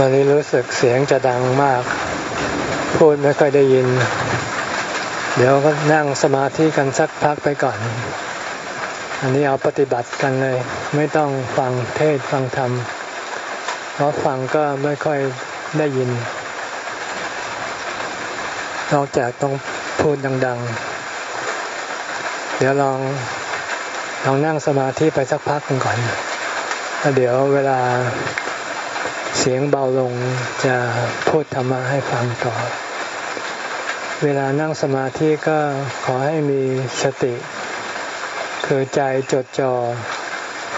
วันนี้รู้สึกเสียงจะดังมาก พูดไม่ค่อยได้ยิน เดี๋ยวก็นั่งสมาธิกันสักพักไปก่อน อันนี้เอาปฏิบัติกันเลย ไม่ต้องฟังเทศฟังธรรม เพราะฟังก็ไม่ค่อยได้ยิน นอกจากต้องพูดดัง ๆ เดี๋ยวลองลองนั่งสมาธิไปสักพักก่อนแล้วเดี๋ยวเวลา เสียงเบาลงจะพูดธรรมะให้ฟังต่อ เวลานั่งสมาธิก็ขอให้มีสติ คือใจจดจ่อ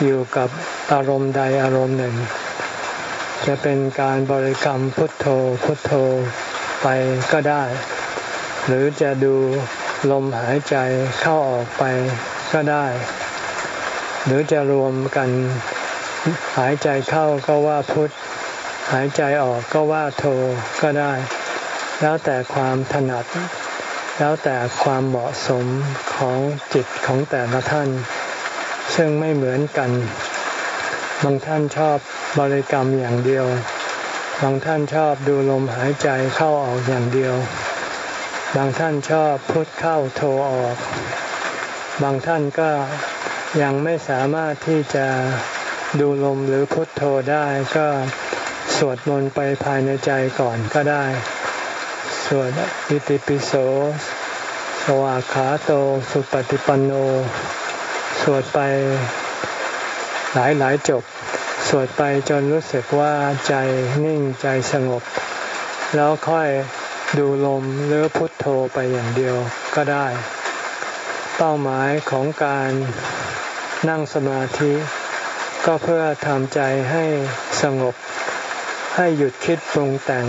อยู่กับอารมณ์ใดอารมณ์หนึ่ง จะเป็นการบริกรรมพุทโธพุทโธไปก็ได้ หรือจะดูลมหายใจเข้าออกไปก็ได้ หรือจะรวมกันหายใจเข้าก็ว่าพุท หายใจออกก็ว่าโทก็ได้ แล้วแต่ความถนัด แล้วแต่ความเหมาะสมของจิตของแต่ละท่าน ซึ่งไม่เหมือนกัน บางท่านชอบบริกรรมอย่างเดียว บางท่านชอบดูลมหายใจเข้าออกอย่างเดียว บางท่านชอบพุทเข้าโทออก บางท่านก็ยังไม่สามารถที่จะดูลมหรือพุทโธได้ก็ สวดมนต์ไปภายในใจก่อนก็ได้ สวดอิติปิโส สวากขาโต สุปฏิปันโน สวดไปหลายหลายจบ สวดไปจนรู้สึกว่าใจนิ่งใจสงบ แล้วค่อยดูลมหรือพุทโธไปอย่างเดียวก็ได้ เป้าหมายของการนั่งสมาธิ ก็เพื่อทำใจให้สงบ ให้หยุดคิดปรุงแต่ง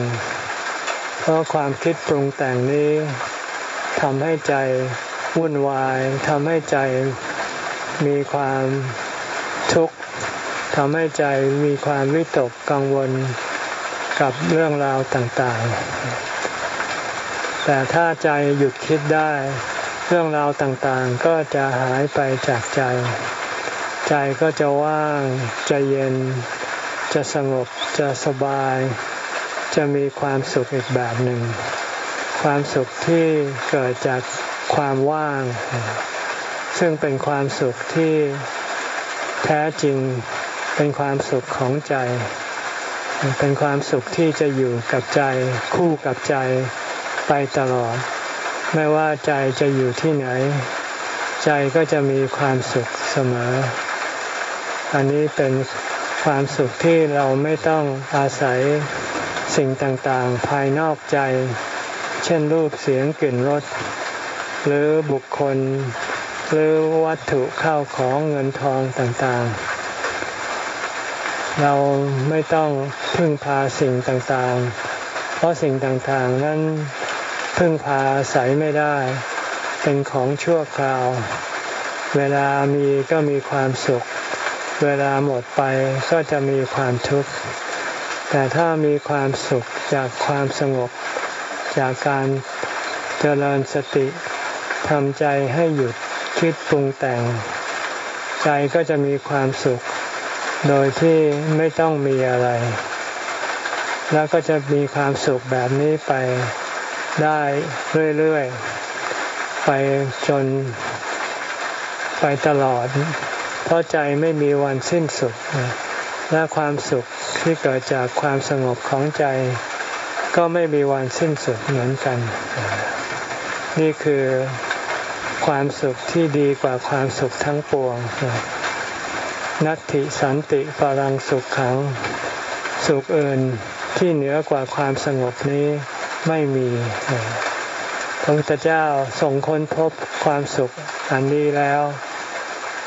เพราะความคิดปรุงแต่งนี้ทำให้ใจวุ่นวายทำให้ใจมีความทุกข์ทำให้ใจมีความวิตกกังวลกับเรื่องราวต่างๆ แต่ถ้าใจหยุดคิดได้ เรื่องราวต่างๆ ก็จะหายไปจากใจ ใจก็จะว่าง จะเย็น จะสงบจะสบาย จะมีความสุขอีกแบบหนึ่ง ความสุขที่เกิดจากความว่าง ซึ่งเป็นความสุขที่แท้จริงเป็นความสุขของใจ เป็นความสุขที่จะอยู่กับใจคู่กับใจไปตลอด ไม่ว่าใจจะอยู่ที่ไหน ใจก็จะมีความสุขเสมอ อันนี้เป็น ความสุขที่เราไม่ต้องอาศัยสิ่งต่างๆ ภายนอกใจ เช่นรูปเสียงกลิ่นรสหรือบุคคล หรือวัตถุเข้าของเงินทองต่างๆ เราไม่ต้องพึ่งพาสิ่งต่างๆ เพราะสิ่งต่างๆ นั้นพึ่งพาอาศัยไม่ได้ เป็นของชั่วคราว เวลามีก็มีความสุข เวลาหมดไปก็จะมีความทุกข์ แต่ถ้ามีความสุขจากความสงบ จากการเจริญสติทำใจให้หยุดคิดปรุงแต่ง ใจก็จะมีความสุข โดยที่ไม่ต้องมีอะไร แล้วก็จะมีความสุขแบบนี้ไปได้เรื่อยๆ ไปจนไปตลอด เพราะใจไม่มีวันสิ้นสุด และความสุขที่เกิดจากความสงบของใจ ก็ไม่มีวันสิ้นสุดเหมือนกัน นี่คือความสุขที่ดีกว่าความสุขทั้งปวง นัตติสันติปรังสุขขัง สุขอื่นที่เหนือกว่าความสงบนี้ไม่มีพระพุทธเจ้าส่งค้นพบความสุขอันนี้แล้ว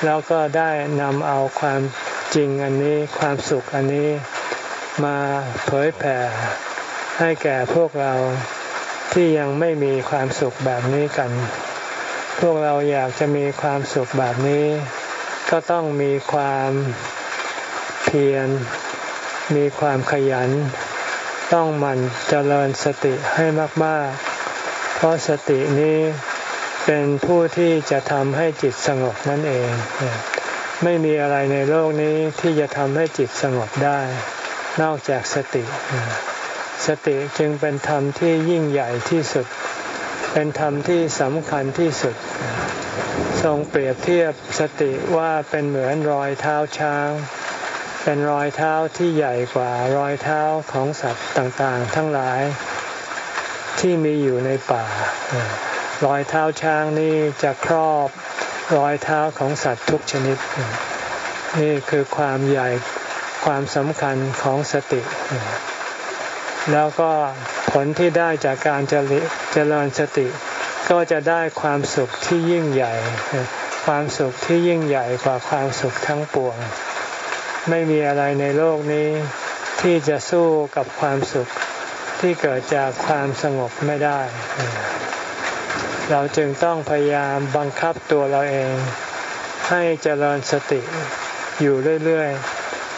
แล้วก็ได้นำเอาความจริงอันนี้ความสุขอันนี้มาเผยแผ่ให้แก่พวกเราที่ยังไม่มีความสุขแบบนี้กัน พวกเราอยากจะมีความสุขแบบนี้ ก็ต้องมีความเพียร มีความขยัน ต้องหมั่นเจริญสติให้มาก ๆ เพราะสตินี้ เป็นผู้ที่จะทำให้จิตสงบนั่นเอง ไม่มีอะไรในโลกนี้ที่จะทำให้จิตสงบได้ นอกจากสติ สติจึงเป็นธรรมที่ยิ่งใหญ่ที่สุด เป็นธรรมที่สำคัญที่สุด ทรงเปรียบเทียบสติว่าเป็นเหมือนรอยเท้าช้าง เป็นรอยเท้าที่ใหญ่กว่ารอยเท้าของสัตว์ต่างๆ ทั้งหลายที่มีอยู่ในป่า รอยเท้าช้างนี่จะครอบรอยเท้าของสัตว์ทุกชนิด นี่คือความใหญ่ความสำคัญของสติ แล้วก็ผลที่ได้จากการเจริญสติ ก็จะได้ความสุขที่ยิ่งใหญ่ ความสุขที่ยิ่งใหญ่กว่าความสุขทั้งปวง ไม่มีอะไรในโลกนี้ ที่จะสู้กับความสุขที่เกิดจากความสงบไม่ได้ เราจึงต้องพยายามบังคับตัวเราเอง ให้เจริญสติอยู่เรื่อย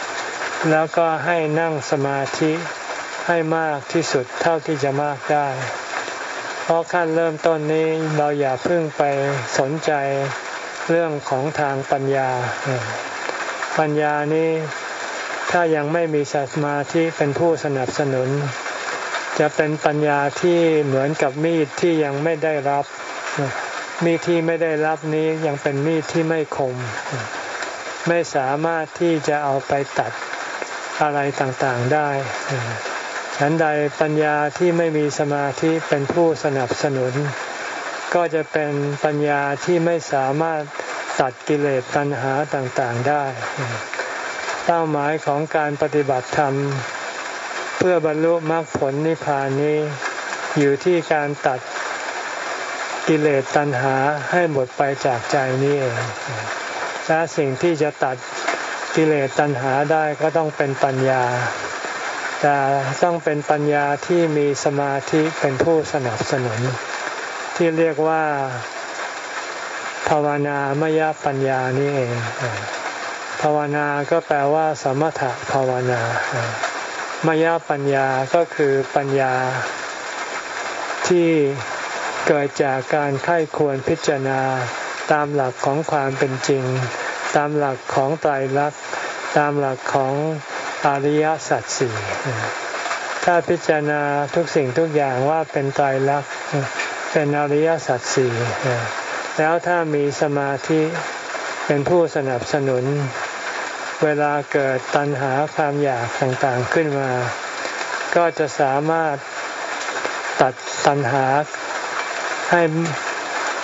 ๆ แล้วก็ให้นั่งสมาธิให้มากที่สุดเท่าที่จะมากได้ เพราะขั้นเริ่มต้นนี้เราอย่าเพิ่งไปสนใจเรื่องของทางปัญญา ปัญญานี้ถ้ายังไม่มีสมาธิเป็นผู้สนับสนุน จะเป็นปัญญาที่เหมือนกับมีดที่ยังไม่ได้รับ มีดที่ไม่ได้รับนี้ยังเป็นมีดที่ไม่คม ไม่สามารถที่จะเอาไปตัดอะไรต่างๆได้ฉันใดปัญญาที่ไม่มีสมาธิเป็นผู้สนับสนุน ก็จะเป็นปัญญาที่ไม่สามารถตัดกิเลสตัณหาต่างๆได้ เป้าหมายของการปฏิบัติธรรม เพื่อบรรลุมรรคผลนิพพานนี้ อยู่ที่การตัดกิเลสตัณหาให้หมดไปจากใจนี้เองและสิ่งที่จะตัดกิเลสตัณหาได้ก็ต้องเป็นปัญญา แต่ต้องเป็นปัญญาที่มีสมาธิเป็นผู้สนับสนุน ที่เรียกว่าภาวนามยปัญญานี่เองภาวนาก็แปลว่า สมถะภาวนา มายาปัญญาก็คือปัญญาที่เกิดจากการไข้ควรพิจารณาตามหลักของความเป็นจริง ตามหลักของไตรลักษณ์ตามหลักของอริยสัจสี่ถ้าพิจารณาทุกสิ่งทุกอย่างว่าเป็นไตรลักษณ์เป็นอริยสัจสี่แล้วถ้ามีสมาธิเป็นผู้สนับสนุน เวลาเกิดตัณหาความอยากต่างๆขึ้นมา ก็จะสามารถตัดตัณหาให้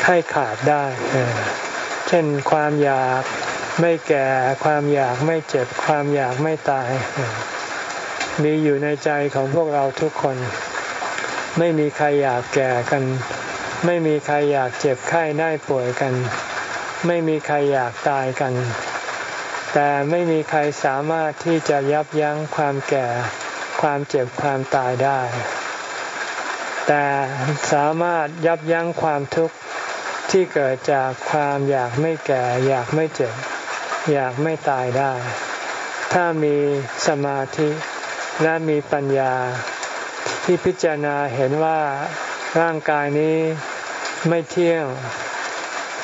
ให้ขาดได้ เช่นความอยากไม่แก่ ความอยากไม่เจ็บ ความอยากไม่ตาย มีอยู่ในใจของพวกเราทุกคน ไม่มีใครอยากแก่กัน ไม่มีใครอยากเจ็บไข้ได้ป่วยกัน ไม่มีใครอยากตายกัน แต่ไม่มีใครสามารถที่จะยับยั้งความแก่ ความเจ็บความตายได้ แต่สามารถยับยั้งความทุกข์ที่เกิดจากความอยากไม่แก่ อยากไม่เจ็บ อยากไม่ตายได้ ถ้ามีสมาธิและมีปัญญาที่พิจารณาเห็นว่าร่างกายนี้ไม่เที่ยง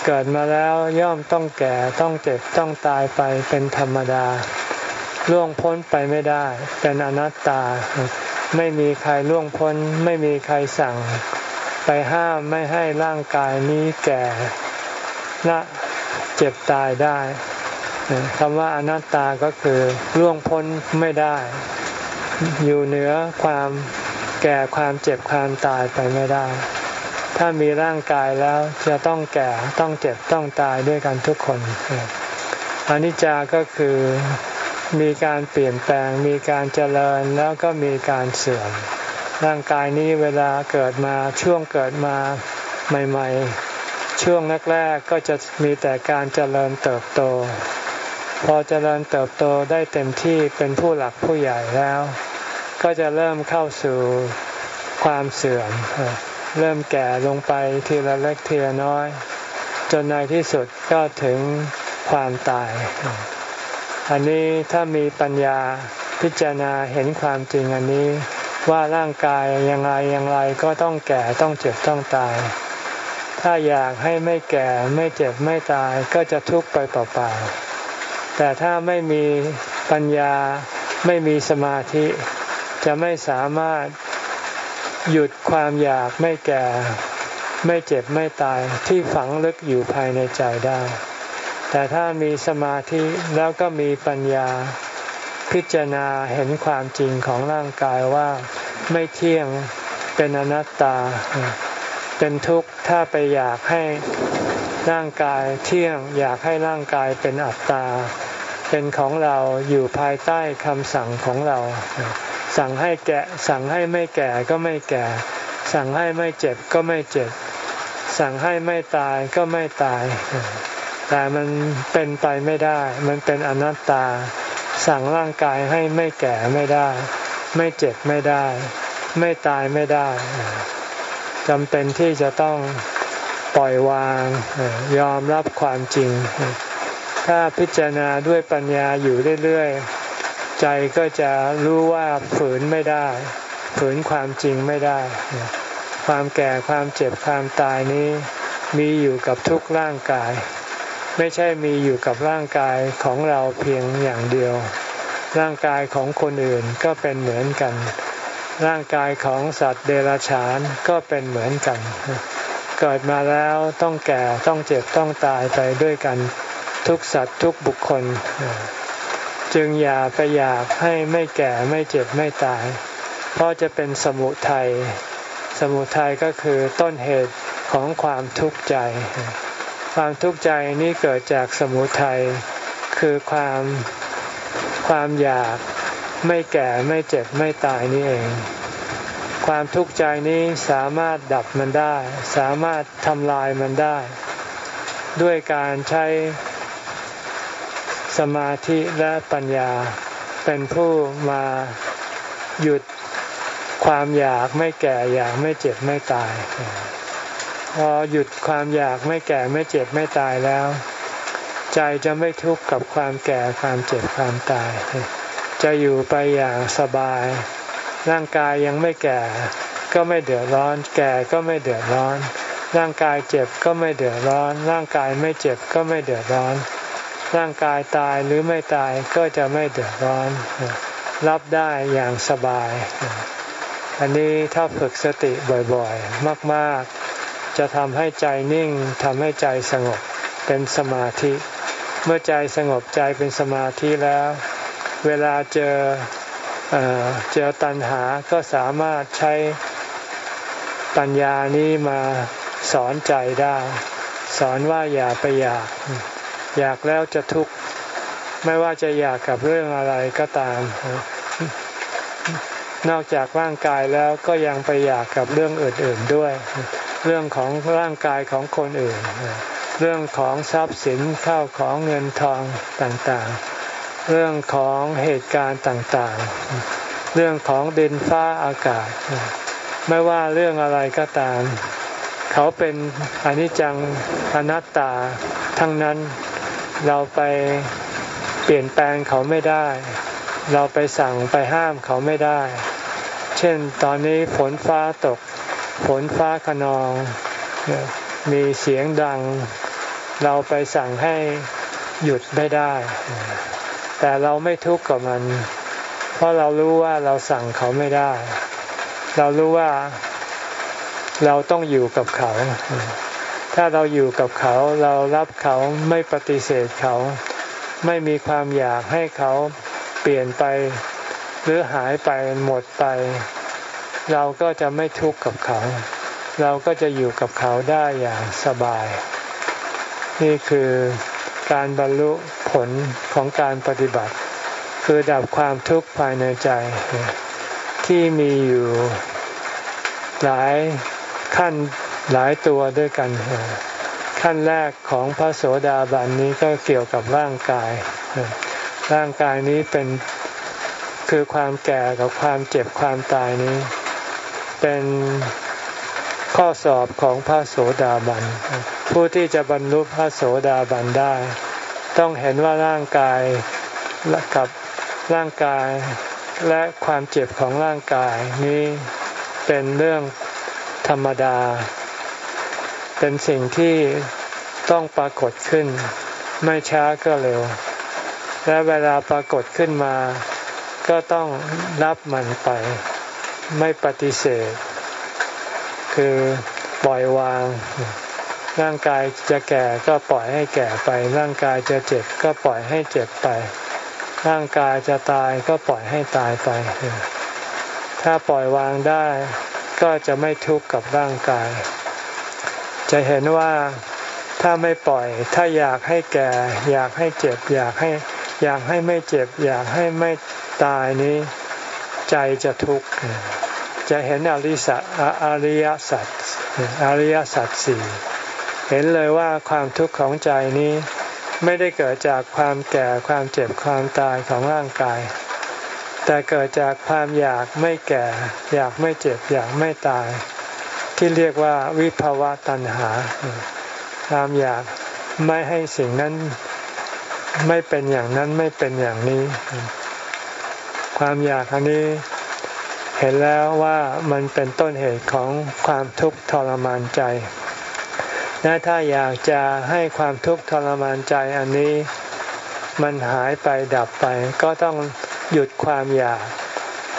เกิดมาแล้วย่อมต้องแก่ต้องเจ็บต้องตายไปเป็นธรรมดา ล่วงพ้นไปไม่ได้ เป็นอนัตตา ไม่มีใครล่วงพ้น ไม่มีใครสั่ง ไปห้ามไม่ให้ร่างกายนี้แก่ละเจ็บตายได้คำว่าอนัตตาก็คือล่วงพ้นไม่ได้ อยู่เหนือความแก่ความเจ็บความตายไปไม่ได้ ถ้ามีร่างกายแล้วจะต้องแก่ต้องเจ็บต้องตายด้วยกันทุกคนอนิจจาก็คือมีการเปลี่ยนแปลง มีการเจริญแล้วก็มีการเสื่อม ร่างกายนี้เวลาเกิดมาช่วงเกิดมาใหม่ ๆ ช่วงแรกๆก็จะมีแต่การเจริญเติบโต พอเจริญเติบโตได้เต็มที่เป็นผู้หลักผู้ใหญ่แล้ว ก็จะเริ่มเข้าสู่ความเสื่อม เริ่มแก่ลงไปทีละเล็กทีละน้อย จนในที่สุดก็ถึงความตาย อันนี้ถ้ามีปัญญาพิจารณาเห็นความจริงอันนี้ว่าร่างกายยังไงยังไรก็ต้องแก่ต้องเจ็บต้องตาย ถ้าอยากให้ไม่แก่ไม่เจ็บไม่ตายก็จะทุกข์ไปเปล่าๆแต่ถ้าไม่มีปัญญาไม่มีสมาธิ จะไม่สามารถ หยุดความอยากไม่แก่ ไม่เจ็บไม่ตายที่ฝังลึกอยู่ภายในใจได้ แต่ถ้ามีสมาธิแล้วก็มีปัญญา พิจารณาเห็นความจริงของร่างกายว่าไม่เที่ยงเป็นอนัตตา เป็นทุกข์ถ้าไปอยากให้ร่างกายเที่ยงอยากให้ร่างกายเป็นอัตตา เป็นของเราอยู่ภายใต้คำสั่งของเรา สั่งให้แกะสั่งให้ไม่แก่ก็ไม่แก่ สั่งให้ไม่เจ็บก็ไม่เจ็บ สั่งให้ไม่ตายก็ไม่ตาย แต่มันเป็นไปไม่ได้ มันเป็นอนัตตา สั่งร่างกายให้ไม่แก่ไม่ได้ ไม่เจ็บไม่ได้ ไม่ตายไม่ได้จำเป็นที่จะต้องปล่อยวางยอมรับความจริง ถ้าพิจารณาด้วยปัญญาอยู่เรื่อยๆ ใจก็จะรู้ว่าฝืนไม่ได้ ฝืนความจริงไม่ได้ ความแก่ความเจ็บความตายนี้มีอยู่กับทุกร่างกาย ไม่ใช่มีอยู่กับร่างกายของเราเพียงอย่างเดียว ร่างกายของคนอื่นก็เป็นเหมือนกัน ร่างกายของสัตว์เดรัจฉานก็เป็นเหมือนกัน เกิดมาแล้วต้องแก่ต้องเจ็บต้องตายไปด้วยกัน ทุกสัตว์ทุกบุคคล จึงอย่าไปอยากให้ไม่แก่ไม่เจ็บไม่ตาย เพราะจะเป็นสมุทัยสมุทัยก็คือต้นเหตุของความทุกข์ใจ ความทุกข์ใจนี้เกิดจากสมุทัยคือความความอยากไม่แก่ไม่เจ็บไม่ตายนี่เอง ความทุกข์ใจนี้สามารถดับมันได้ สามารถทำลายมันได้ ด้วยการใช้ สมาธิและปัญญา เป็นผู้มาหยุดความอยากไม่แก่อยากไม่เจ็บไม่ตาย พอหยุดความอยากไม่แก่ไม่เจ็บไม่ตายแล้ว ใจจะไม่ทุกข์กับความแก่ความเจ็บความตาย จะอยู่ไปอย่างสบาย ร่างกายยังไม่แก่ ก็ไม่เดือดร้อน แก่ก็ไม่เดือดร้อน ร่างกายเจ็บก็ไม่เดือดร้อน ร่างกายไม่เจ็บก็ไม่เดือดร้อน ร่างกายตายหรือไม่ตายก็จะไม่เดือดร้อน รับได้อย่างสบาย อันนี้ถ้าฝึกสติบ่อยๆ มากๆ จะทำให้ใจนิ่งทำให้ใจสงบเป็นสมาธิ เมื่อใจสงบใจเป็นสมาธิแล้ว เวลาเจอเจอตัณหาก็สามารถใช้ปัญญานี้มาสอนใจได้ สอนว่าอย่าไปอยาก อยากแล้วจะทุกข์ไม่ว่าจะอยากกับเรื่องอะไรก็ตาม นอกจากร่างกายแล้วก็ยังไปอยากกับเรื่องอื่นๆด้วย เรื่องของร่างกายของคนอื่น เรื่องของทรัพย์สินข้าวของเงินทองต่างๆ เรื่องของเหตุการณ์ต่างๆ เรื่องของดินฟ้าอากาศ ไม่ว่าเรื่องอะไรก็ตาม เขาเป็นอนิจจังอนัตตาทั้งนั้น เราไปเปลี่ยนแปลงเขาไม่ได้ เราไปสั่งไปห้ามเขาไม่ได้ เช่นตอนนี้ฝนฟ้าตก ฝนฟ้าขนอง มีเสียงดัง เราไปสั่งให้หยุดไม่ได้ แต่เราไม่ทุกข์กับมัน เพราะเรารู้ว่าเราสั่งเขาไม่ได้ เรารู้ว่าเราต้องอยู่กับเขา ถ้าเราอยู่กับเขาเรารับเขาไม่ปฏิเสธเขา ไม่มีความอยากให้เขาเปลี่ยนไป หรือหายไปหมดไป เราก็จะไม่ทุกข์กับเขา เราก็จะอยู่กับเขาได้อย่างสบาย นี่คือการบรรลุผลของการปฏิบัติ คือดับความทุกข์ภายในใจ ที่มีอยู่หลายขั้น หลายตัวด้วยกัน ขั้นแรกของพระโสดาบันนี้ก็เกี่ยวกับร่างกาย ร่างกายนี้เป็นคือความแก่กับความเจ็บความตายนี้ เป็นข้อสอบของพระโสดาบัน ผู้ที่จะบรรลุพระโสดาบันได้ ต้องเห็นว่าร่างกายกับร่างกายและความเจ็บของร่างกายนี้เป็นเรื่องธรรมดา เป็นสิ่งที่ต้องปรากฏขึ้น ไม่ช้าก็เร็ว และเวลาปรากฏขึ้นมา ก็ต้องรับมันไป ไม่ปฏิเสธ คือปล่อยวาง ร่างกายจะแก่ก็ปล่อยให้แก่ไป ร่างกายจะเจ็บก็ปล่อยให้เจ็บไป ร่างกายจะตายก็ปล่อยให้ตายไป ถ้าปล่อยวางได้ก็จะไม่ทุกข์กับร่างกาย จะเห็นว่าถ้าไม่ปล่อย ถ้าอยากให้แก่ อยากให้เจ็บ อยากให้อยากให้ไม่เจ็บ อยากให้ไม่ตายนี้ ใจจะทุกข์จะเห็นอริสัอริยสัจอริยสัจสี่เห็นเลยว่าความทุกข์ของใจนี้ไม่ได้เกิดจากความแก่ความเจ็บความตายของร่างกาย แต่เกิดจากความอยากไม่แก่ อยากไม่เจ็บ อยากไม่ตาย ที่เรียกว่าวิภาวะตัณหา ความอยากไม่ให้สิ่งนั้นไม่เป็นอย่างนั้นไม่เป็นอย่างนี้ ความอยากอันนี้เห็นแล้วว่ามันเป็นต้นเหตุของความทุกข์ทรมานใจ และถ้าอยากจะให้ความทุกข์ทรมานใจอันนี้ มันหายไปดับไป ก็ต้องหยุดความอยาก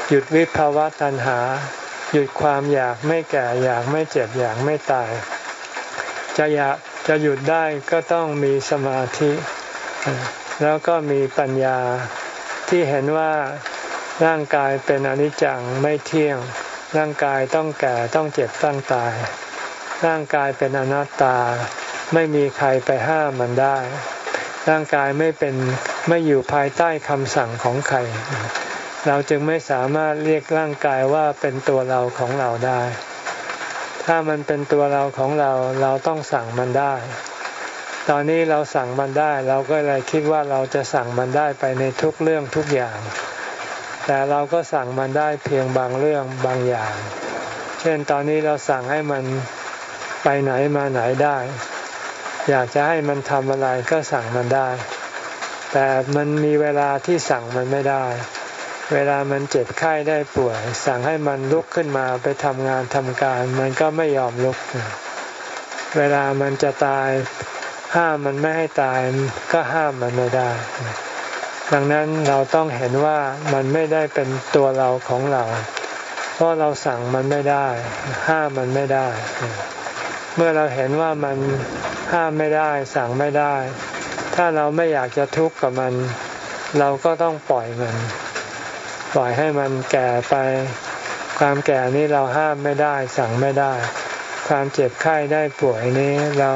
หยุดวิภาวะตัณหา หยุดความอยากไม่แก่อยากไม่เจ็บอยากไม่ตาย จะอยากจะหยุดได้ก็ต้องมีสมาธิ แล้วก็มีปัญญาที่เห็นว่าร่างกายเป็นอนิจจังไม่เที่ยง ร่างกายต้องแก่ต้องเจ็บต้องตาย ร่างกายเป็นอนัตตา ไม่มีใครไปห้ามมันได้ ร่างกายไม่เป็นไม่อยู่ภายใต้คำสั่งของใคร เราจึงไม่สามารถเรียกร่างกายว่าเป็นตัวเราของเราได้ ถ้ามันเป็นตัวเราของเราเราต้องสั่งมันได้ ตอนนี้เราสั่งมันได้ เราก็เลยคิดว่าเราจะสั่งมันได้ไปในทุกเรื่องทุกอย่าง แต่เราก็สั่งมันได้เพียงบางเรื่องบางอย่าง เช่นตอนนี้เราสั่งให้มันไปไหนมาไหนได้ อยากจะให้มันทำอะไรก็สั่งมันได้ แต่มันมีเวลาที่สั่งมันไม่ได้ เวลามันเจ็บไข้ได้ป่วย สั่งให้มันลุกขึ้นมาไปทำงานทำการ มันก็ไม่ยอมลุก เวลามันจะตาย ห้ามมันไม่ให้ตายก็ห้ามมันไม่ได้ ดังนั้นเราต้องเห็นว่ามันไม่ได้เป็นตัวเราของเรา เพราะเราสั่งมันไม่ได้ ห้ามมันไม่ได้ เมื่อเราเห็นว่ามันห้ามไม่ได้ สั่งไม่ได้ ถ้าเราไม่อยากจะทุกข์กับมัน เราก็ต้องปล่อยมัน ปล่อยให้มันแก่ไป ความแก่นี้เราห้ามไม่ได้ สั่งไม่ได้ ความเจ็บไข้ได้ป่วยนี้เรา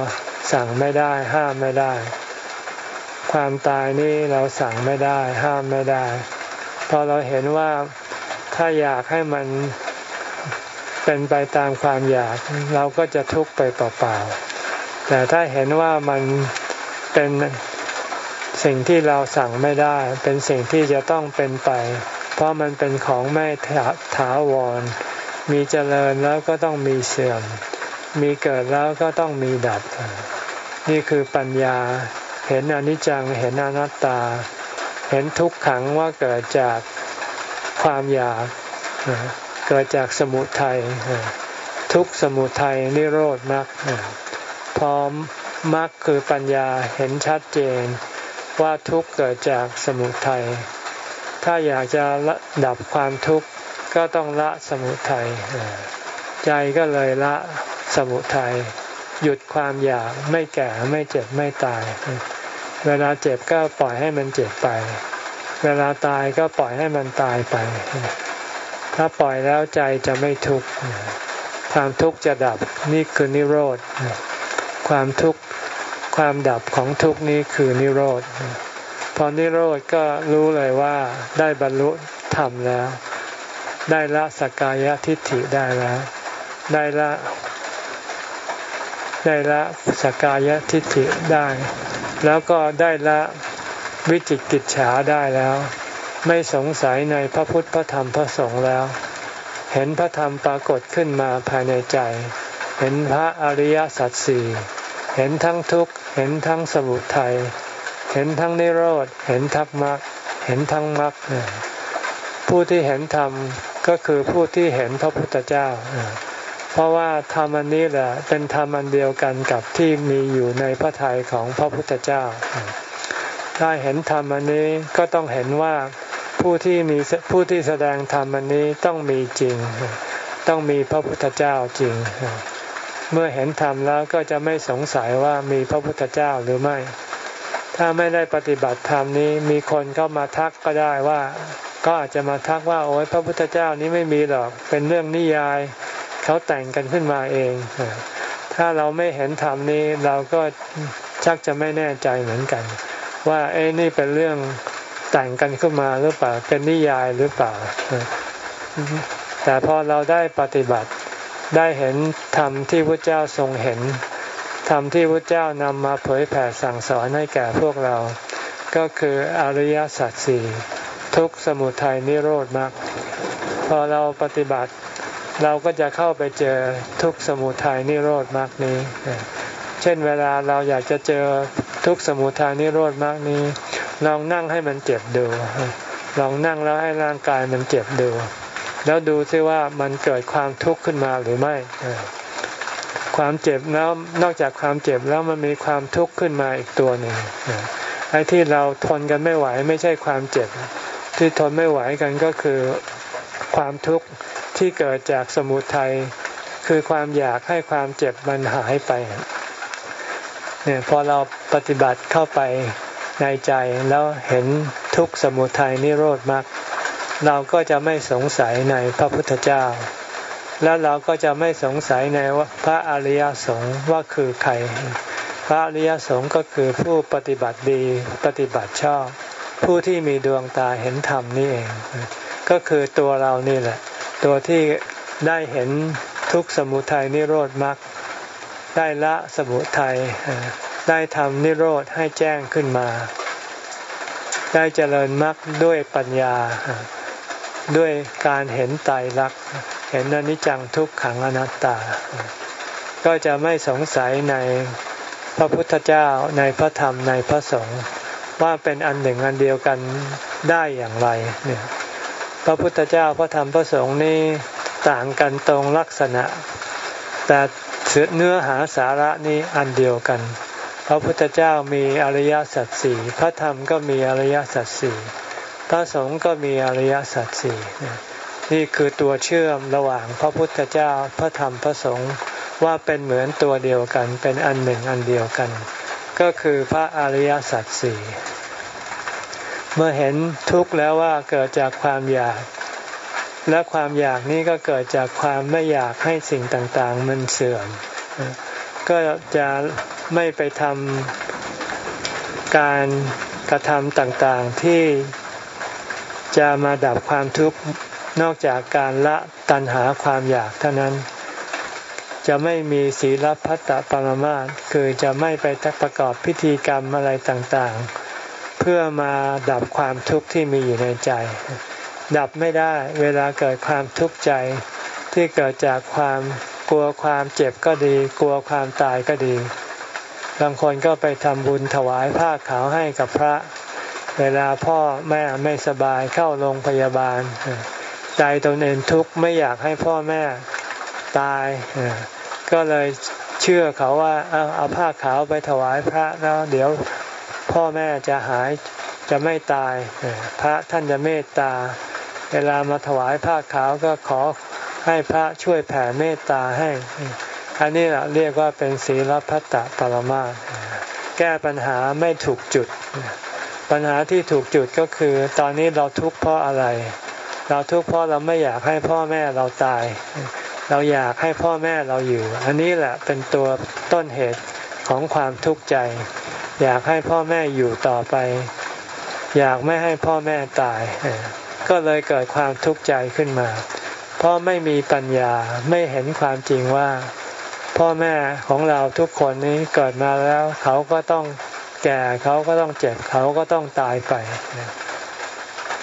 สั่งไม่ได้ห้ามไม่ได้ ความตายนี่เราสั่งไม่ได้ ห้ามไม่ได้พอเราเห็นว่าถ้าอยากให้มันเป็นไปตามความอยากเราก็จะทุกข์ไปเปล่าๆแต่ถ้าเห็นว่ามันเป็นสิ่งที่เราสั่งไม่ได้ เป็นสิ่งที่จะต้องเป็นไป เพราะมันเป็นของไม่ถาวร มีเจริญแล้วก็ต้องมีเสื่อม มีเกิดแล้วก็ต้องมีดับ นี่คือปัญญา เห็นอนิจจัง เห็นอนัตตา เห็นทุกขังว่าเกิดจากความอยาก เกิดจากสมุทัย ทุกสมุทัยนิโรธมรรคพร้อมมรรคคือปัญญาเห็นชัดเจนว่าทุกเกิดจากสมุทัย ถ้าอยากจะะดับความทุกข์ก็ต้องละสมุทัยใจก็เลยละสมุทัยหยุดความอยากไม่แก่ไม่เจ็บไม่ตาย เวลาเจ็บก็ปล่อยให้มันเจ็บไป เวลาตายก็ปล่อยให้มันตายไป ถ้าปล่อยแล้วใจจะไม่ทุกข์ความทุกข์จะดับนี่คือนิโรธความทุกข์ความดับของทุกข์นี้คือนิโรธ พอนิโรธก็รู้เลยว่าได้บรรลุธรรมแล้ว ได้ละสกายทิฏฐิได้แล้ว ได้ละ ได้ละสกายทิฏฐิได้ แล้วก็ได้ละวิจิกิจฉาได้แล้ว ไม่สงสัยในพระพุทธพระธรรมพระสงฆ์แล้ว เห็นพระธรรมปรากฏขึ้นมาภายในใจ เห็นพระอริยสัจสี่เห็นทั้งทุกข์ เห็นทั้งสมุทัย เห็นทั้งนิโรธ เห็นทั้งมรรคเห็นทั้งมรรคผู้ที่เห็นธรรมก็คือผู้ที่เห็นพระพุทธเจ้า เพราะว่าธรรมอันนี้แหละเป็นธรรมอันเดียวกันกับที่มีอยู่ในพระทัยของพระพุทธเจ้า ถ้าเห็นธรรมอันนี้ก็ต้องเห็นว่าผู้ที่มีผู้ที่แสดงธรรมอันนี้ต้องมีจริง ต้องมีพระพุทธเจ้าจริง เมื่อเห็นธรรมแล้วก็จะไม่สงสัยว่ามีพระพุทธเจ้าหรือไม่ ถ้าไม่ได้ปฏิบัติธรรมนี้ มีคนเข้ามาทักก็ได้ว่า ก็อาจจะมาทักว่าโอ้ยพระพุทธเจ้านี้ไม่มีหรอก เป็นเรื่องนิยายเขาแต่งกันขึ้นมาเอง ถ้าเราไม่เห็นธรรมนี้เราก็ชักจะไม่แน่ใจเหมือนกัน ว่าเอ้นี่เป็นเรื่องแต่งกันขึ้นมาหรือเปล่า เป็นนิยายหรือเปล่า แต่พอเราได้ปฏิบัติได้เห็นธรรมที่พระเจ้าทรงเห็น ธรรมที่พระเจ้านำมาเผยแผ่สั่งสอนให้แก่พวกเรา ก็คืออริยสัจสี่ทุกสมุทัยนิโรธมรรคพอเราปฏิบัติ เราก็จะเข้าไปเจอทุกสมุทัยนิโรธมรรคนี้ เช่นเวลาเราอยากจะเจอทุกสมุทัยนิโรธมรรคนี้ลองนั่งให้มันเจ็บดู ลองนั่งแล้วให้ร่างกายมันเจ็บดู แล้วดูซิว่ามันเกิดความทุกข์ขึ้นมาหรือไม่ ความเจ็บแล้วนอกจากความเจ็บแล้วมันมีความทุกข์ขึ้นมาอีกตัวหนึ่งไอ้ที่เราทนกันไม่ไหวไม่ใช่ความเจ็บ ที่ทนไม่ไหวกันก็คือความทุกข์ที่เกิดจากสมุทัยคือความอยากให้ความเจ็บมันหายไปเนี่ยพอเราปฏิบัติเข้าไปในใจแล้วเห็นทุกสมุทัยนิโรธมากเราก็จะไม่สงสัยในพระพุทธเจ้า แล้วเราก็จะไม่สงสัยในพระอริยสงฆ์ว่าคือใคร พระอริยสงฆ์ก็คือผู้ปฏิบัติดีปฏิบัติชอบ ผู้ที่มีดวงตาเห็นธรรมนี่เอง ก็คือตัวเรานี่แหละ ตัวที่ได้เห็นทุกสมุทัยนิโรธมรรคได้ละสมุทัยได้ทำนิโรธให้แจ้งขึ้นมา ได้เจริญมรรคด้วยปัญญา ด้วยการเห็นไตรลักษณ์ เห็นอนิจจังทุกขังอนัตตา ก็จะไม่สงสัยในพระพุทธเจ้าในพระธรรมในพระสงฆ์ว่าเป็นอันหนึ่งอันเดียวกันได้อย่างไรเนี่ยพระพุทธเจ้าพระธรรมพระสงฆ์นี่ต่างกันตรงลักษณะ แต่เนื้อหาสาระนี้อันเดียวกัน พระพุทธเจ้ามีอริยสัจสี่พระธรรมก็มีอริยสัจสี่พระสงฆ์ก็มีอริยสัจสี่ นี่คือตัวเชื่อมระหว่างพระพุทธเจ้าพระธรรมพระสงฆ์ว่าเป็นเหมือนตัวเดียวกัน เป็นอันหนึ่งอันเดียวกัน ก็คือพระอริยสัจสี่เมื่อเห็นทุกข์แล้วว่าเกิดจากความอยาก และความอยากนี้ก็เกิดจากความไม่อยากให้สิ่งต่างๆ มันเสื่อม ก็จะไม่ไปทำการกระทำต่างๆที่จะมาดับความทุกข์ นอกจากการละตัณหาความอยากเท่านั้น จะไม่มีศีลพัตตปรมาสคือจะไม่ไปประกอบพิธีกรรมอะไรต่างๆ เพื่อมาดับความทุกข์ที่มีอยู่ในใจ ดับไม่ได้เวลาเกิดความทุกข์ใจที่เกิดจากความกลัวความเจ็บก็ดี กลัวความตายก็ดีบางคนก็ไปทำบุญถวายผ้าขาวให้กับพระ เวลาพ่อแม่ไม่สบายเข้าโรงพยาบาล ใจตนเองทุกข์ไม่อยากให้พ่อแม่ตาย ก็เลยเชื่อเขาว่าเอาเอาผ้าขาวไปถวายพระแล้วเดี๋ยวพ่อแม่จะหายจะไม่ตาย พระท่านจะเมตตา เวลามาถวายผ้าขาวก็ขอให้พระช่วยแผ่เมตตาให้ อันนี้แหละเรียกว่าเป็นศีลพัตตปรมาแก้ปัญหาไม่ถูกจุด ปัญหาที่ถูกจุดก็คือ ตอนนี้เราทุกข์เพราะอะไร เราทุกข์เพราะเราไม่อยากให้พ่อแม่เราตาย เราอยากให้พ่อแม่เราอยู่ อันนี้แหละเป็นตัวต้นเหตุของความทุกข์ใจ อยากให้พ่อแม่อยู่ต่อไป อยากไม่ให้พ่อแม่ตาย ก็เลยเกิดความทุกข์ใจขึ้นมา เพราะไม่มีปัญญาไม่เห็นความจริงว่า พ่อแม่ของเราทุกคนนี้เกิดมาแล้ว เขาก็ต้องแก่เขาก็ต้องเจ็บเขาก็ต้องตายไป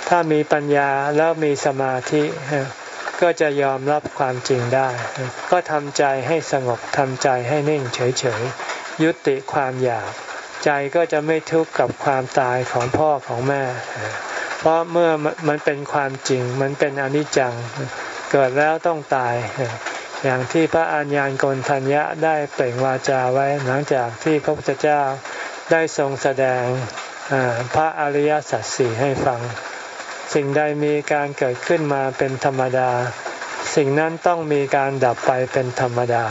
ถ้ามีปัญญาแล้วมีสมาธิก็จะยอมรับความจริงได้ ก็ทำใจให้สงบทำใจให้นิ่งเฉยๆ ยุติความอยาก ใจก็จะไม่ทุกข์กับความตายของพ่อของแม่ เพราะเมื่อมันเป็นความจริง มันเป็นอนิจจัง เกิดแล้วต้องตาย อย่างที่พระอัญญาณกนทัญญะได้เปล่งวาจาไว้หลังจากที่พระพุทธเจ้าได้ทรงแสดงพระอริยสัจสี่ให้ฟัง สิ่งใดมีการเกิดขึ้นมาเป็นธรรมดา สิ่งนั้นต้องมีการดับไปเป็นธรรมดา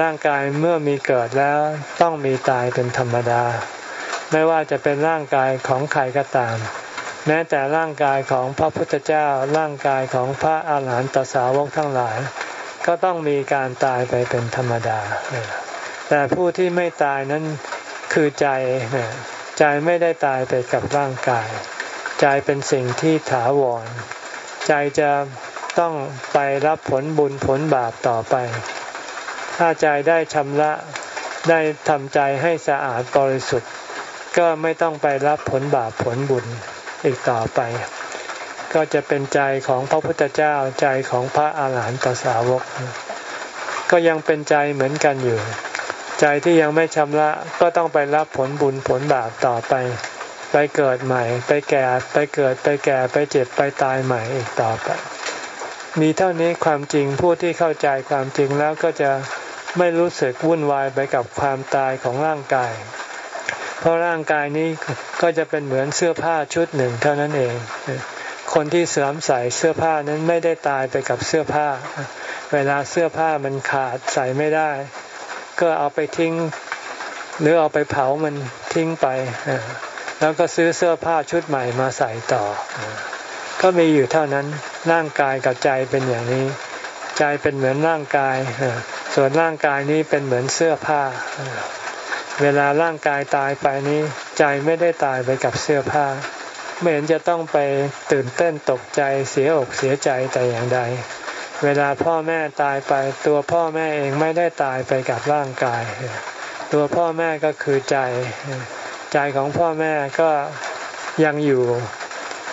ร่างกายเมื่อมีเกิดแล้วต้องมีตายเป็นธรรมดา ไม่ว่าจะเป็นร่างกายของใครก็ตาม แม้แต่ร่างกายของพระพุทธเจ้า ร่างกายของพระอาหารหันตสาวกทั้งหลาย ก็ต้องมีการตายไปเป็นธรรมดา แต่ผู้ที่ไม่ตายนั้นคือใจ ใจไม่ได้ตายไปกับร่างกาย ใจเป็นสิ่งที่ถาวร ใจจะต้องไปรับผลบุญผลบาปต่อไป ถ้าใจได้ชำระได้ทำใจให้สะอาดบริสุทธิ์ ก็ไม่ต้องไปรับผลบาปผลบุญอีกต่อไป ก็จะเป็นใจของพระพุทธเจ้าใจของพระอาหารหันตสาวก ก็ยังเป็นใจเหมือนกันอยู่ ใจที่ยังไม่ชำระก็ต้องไปรับผลบุญผลบาปต่อไป ไปเกิดใหม่ ไปแก่ไปเกิดไปแก่ไปเจ็บไปตายใหม่อีกต่อไป มีเท่านี้ความจริงผู้ที่เข้าใจความจริงแล้วก็จะไม่รู้สึกวุ่นวายไปกับความตายของร่างกาย เพราะร่างกายนี้ก็จะเป็นเหมือนเสื้อผ้าชุดหนึ่งเท่านั้นเอง คนที่เสื่อมใส่เสื้อผ้านั้นไม่ได้ตายไปกับเสื้อผ้า เวลาเสื้อผ้ามันขาดใส่ไม่ได้ ก็เอาไปทิ้ง หรือเอาไปเผามันทิ้งไป แล้วก็ซื้อเสื้อผ้าชุดใหม่มาใส่ต่อ ก็มีอยู่เท่านั้นร่างกายกับใจเป็นอย่างนี้ ใจเป็นเหมือนร่างกาย ส่วนร่างกายนี้เป็นเหมือนเสื้อผ้า เวลาร่างกายตายไปนี้ ใจไม่ได้ตายไปกับเสื้อผ้า ไม่เห็นจะต้องไปตื่นเต้นตกใจเสียอกเสียใจแต่อย่างใดเวลาพ่อแม่ตายไป ตัวพ่อแม่เองไม่ได้ตายไปกับร่างกาย ตัวพ่อแม่ก็คือใจ ใจของพ่อแม่ก็ยังอยู่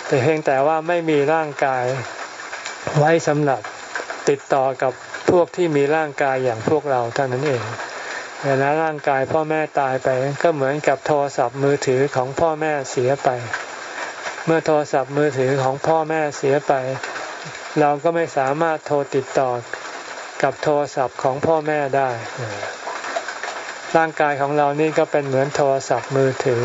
แต่เพียงแต่ว่าไม่มีร่างกายไว้สำหรับติดต่อกับพวกที่มีร่างกายอย่างพวกเราเท่านั้นเองเวลาร่างกายพ่อแม่ตายไปก็เหมือนกับโทรศัพท์มือถือของพ่อแม่เสียไป เมื่อโทรศัพท์มือถือของพ่อแม่เสียไป เราก็ไม่สามารถโทรติดต่อกับโทรศัพท์ของพ่อแม่ได้ ร่างกายของเรานี่ก็เป็นเหมือนโทรศัพท์มือถือ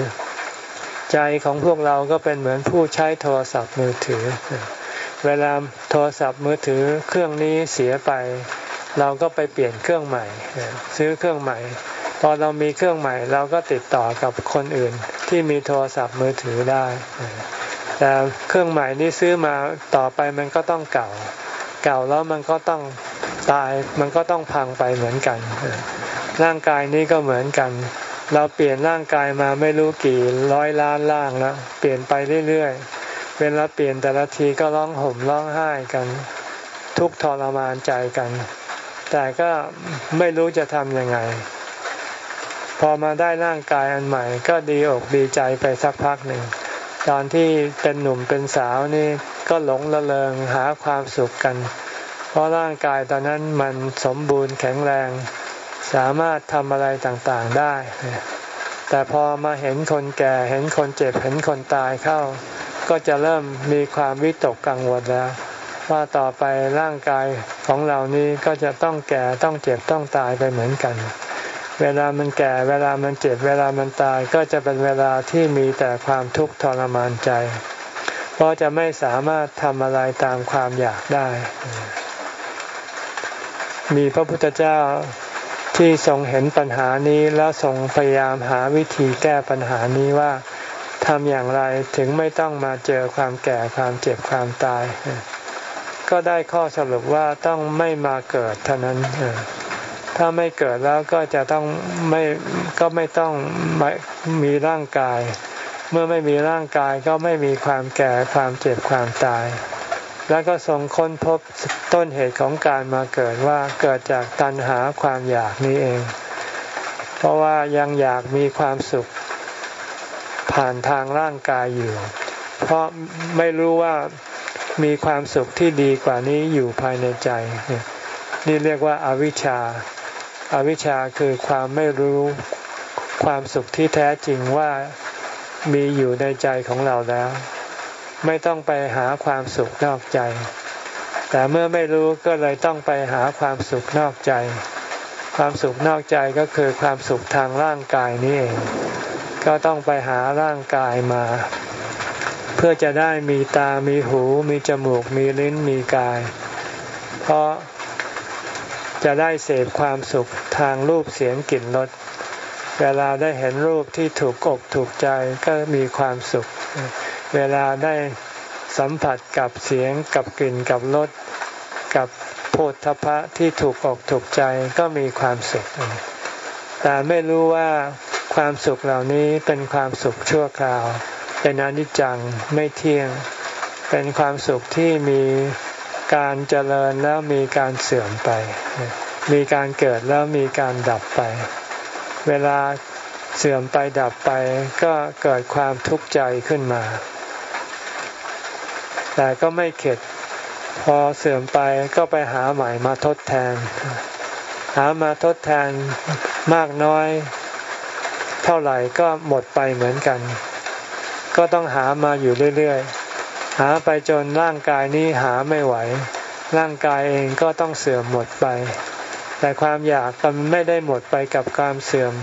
ใจของพวกเราก็เป็นเหมือนผู้ใช้โทรศัพท์มือถือ เวลาโทรศัพท์มือถือเครื่องนี้เสียไป เราก็ไปเปลี่ยนเครื่องใหม่ ซื้อเครื่องใหม่ พอเรามีเครื่องใหม่ เราก็ติดต่อกับคนอื่นที่มีโทรศัพท์มือถือได้ แต่เครื่องใหม่นี้ซื้อมาต่อไปมันก็ต้องเก่า เก่าแล้วมันก็ต้องตายมันก็ต้องพังไปเหมือนกัน ร่างกายนี้ก็เหมือนกัน เราเปลี่ยนร่างกายมาไม่รู้กี่ร้อยล้านล่างแล้วเปลี่ยนไปเรื่อยๆ เวลาเปลี่ยนแต่ละทีก็ร้องห่มร้องไห้กัน ทุกทรมานใจกัน แต่ก็ไม่รู้จะทำยังไง พอมาได้ร่างกายอันใหม่ ก็ดีอกดีใจไปสักพักหนึ่งตอนที่เป็นหนุ่มเป็นสาวนี่ก็หลงละเลงหาความสุขกัน เพราะร่างกายตอนนั้นมันสมบูรณ์แข็งแรง สามารถทำอะไรต่างๆได้ แต่พอมาเห็นคนแก่เห็นคนเจ็บเห็นคนตายเข้า ก็จะเริ่มมีความวิตกกังวลแล้ว ว่าต่อไปร่างกายของเรานี้ก็จะต้องแก่ต้องเจ็บต้องตายไปเหมือนกัน เวลามันแก่เวลามันเจ็บเวลามันตายก็จะเป็นเวลาที่มีแต่ความทุกข์ทรมานใจเพราะจะไม่สามารถทำอะไรตามความอยากได้ มีพระพุทธเจ้า ที่ทรงเห็นปัญหานี้แล้วทรงพยายามหาวิธีแก้ปัญหานี้ว่าทำอย่างไรถึงไม่ต้องมาเจอความแก่ความเจ็บความตาย ก็ได้ข้อสรุปว่าต้องไม่มาเกิดเท่านั้นถ้าไม่เกิดแล้วก็จะต้องไม่ก็ไม่ต้องมีร่างกาย เมื่อไม่มีร่างกายก็ไม่มีความแก่ความเจ็บความตาย แล้วก็ทรงค้นพบต้นเหตุของการมาเกิดว่าเกิดจากตัณหาความอยากนี้เอง เพราะว่ายังอยากมีความสุขผ่านทางร่างกายอยู่ เพราะไม่รู้ว่ามีความสุขที่ดีกว่านี้อยู่ภายในใจ นี่เรียกว่าอาวิชชาอวิชชาคือความไม่รู้ความสุขที่แท้จริงว่ามีอยู่ในใจของเราแล้ว ไม่ต้องไปหาความสุขนอกใจ แต่เมื่อไม่รู้ก็เลยต้องไปหาความสุขนอกใจ ความสุขนอกใจก็คือความสุขทางร่างกายนี่เองก็ต้องไปหาร่างกายมา เพื่อจะได้มีตา มีหู มีจมูก มีลิ้น มีกาย เพราะจะได้เสพความสุขทางรูปเสียงกลิ่นรสเวลาได้เห็นรูปที่ถูกอกถูกใจก็มีความสุข เวลาได้สัมผัสกับเสียงกับกลิ่นกับรสกับโพธพะที่ถูกอกถูกใจก็มีความสุข แต่ไม่รู้ว่าความสุขเหล่านี้เป็นความสุขชั่วคราว เป็นอนิจจังไม่เที่ยง เป็นความสุขที่มีการเจริญแล้วมีการเสื่อมไป มีการเกิดแล้วมีการดับไป เวลาเสื่อมไปดับไปก็เกิดความทุกข์ใจขึ้นมา แต่ก็ไม่เข็ด พอเสื่อมไปก็ไปหาใหม่มาทดแทน หามาทดแทนมากน้อย เท่าไหร่ก็หมดไปเหมือนกัน ก็ต้องหามาอยู่เรื่อยๆ หาไปจนร่างกายนี้หาไม่ไหว ร่างกายเองก็ต้องเสื่อมหมดไป แต่ความอยากมันไม่ได้หมดไปกับความเสื่อม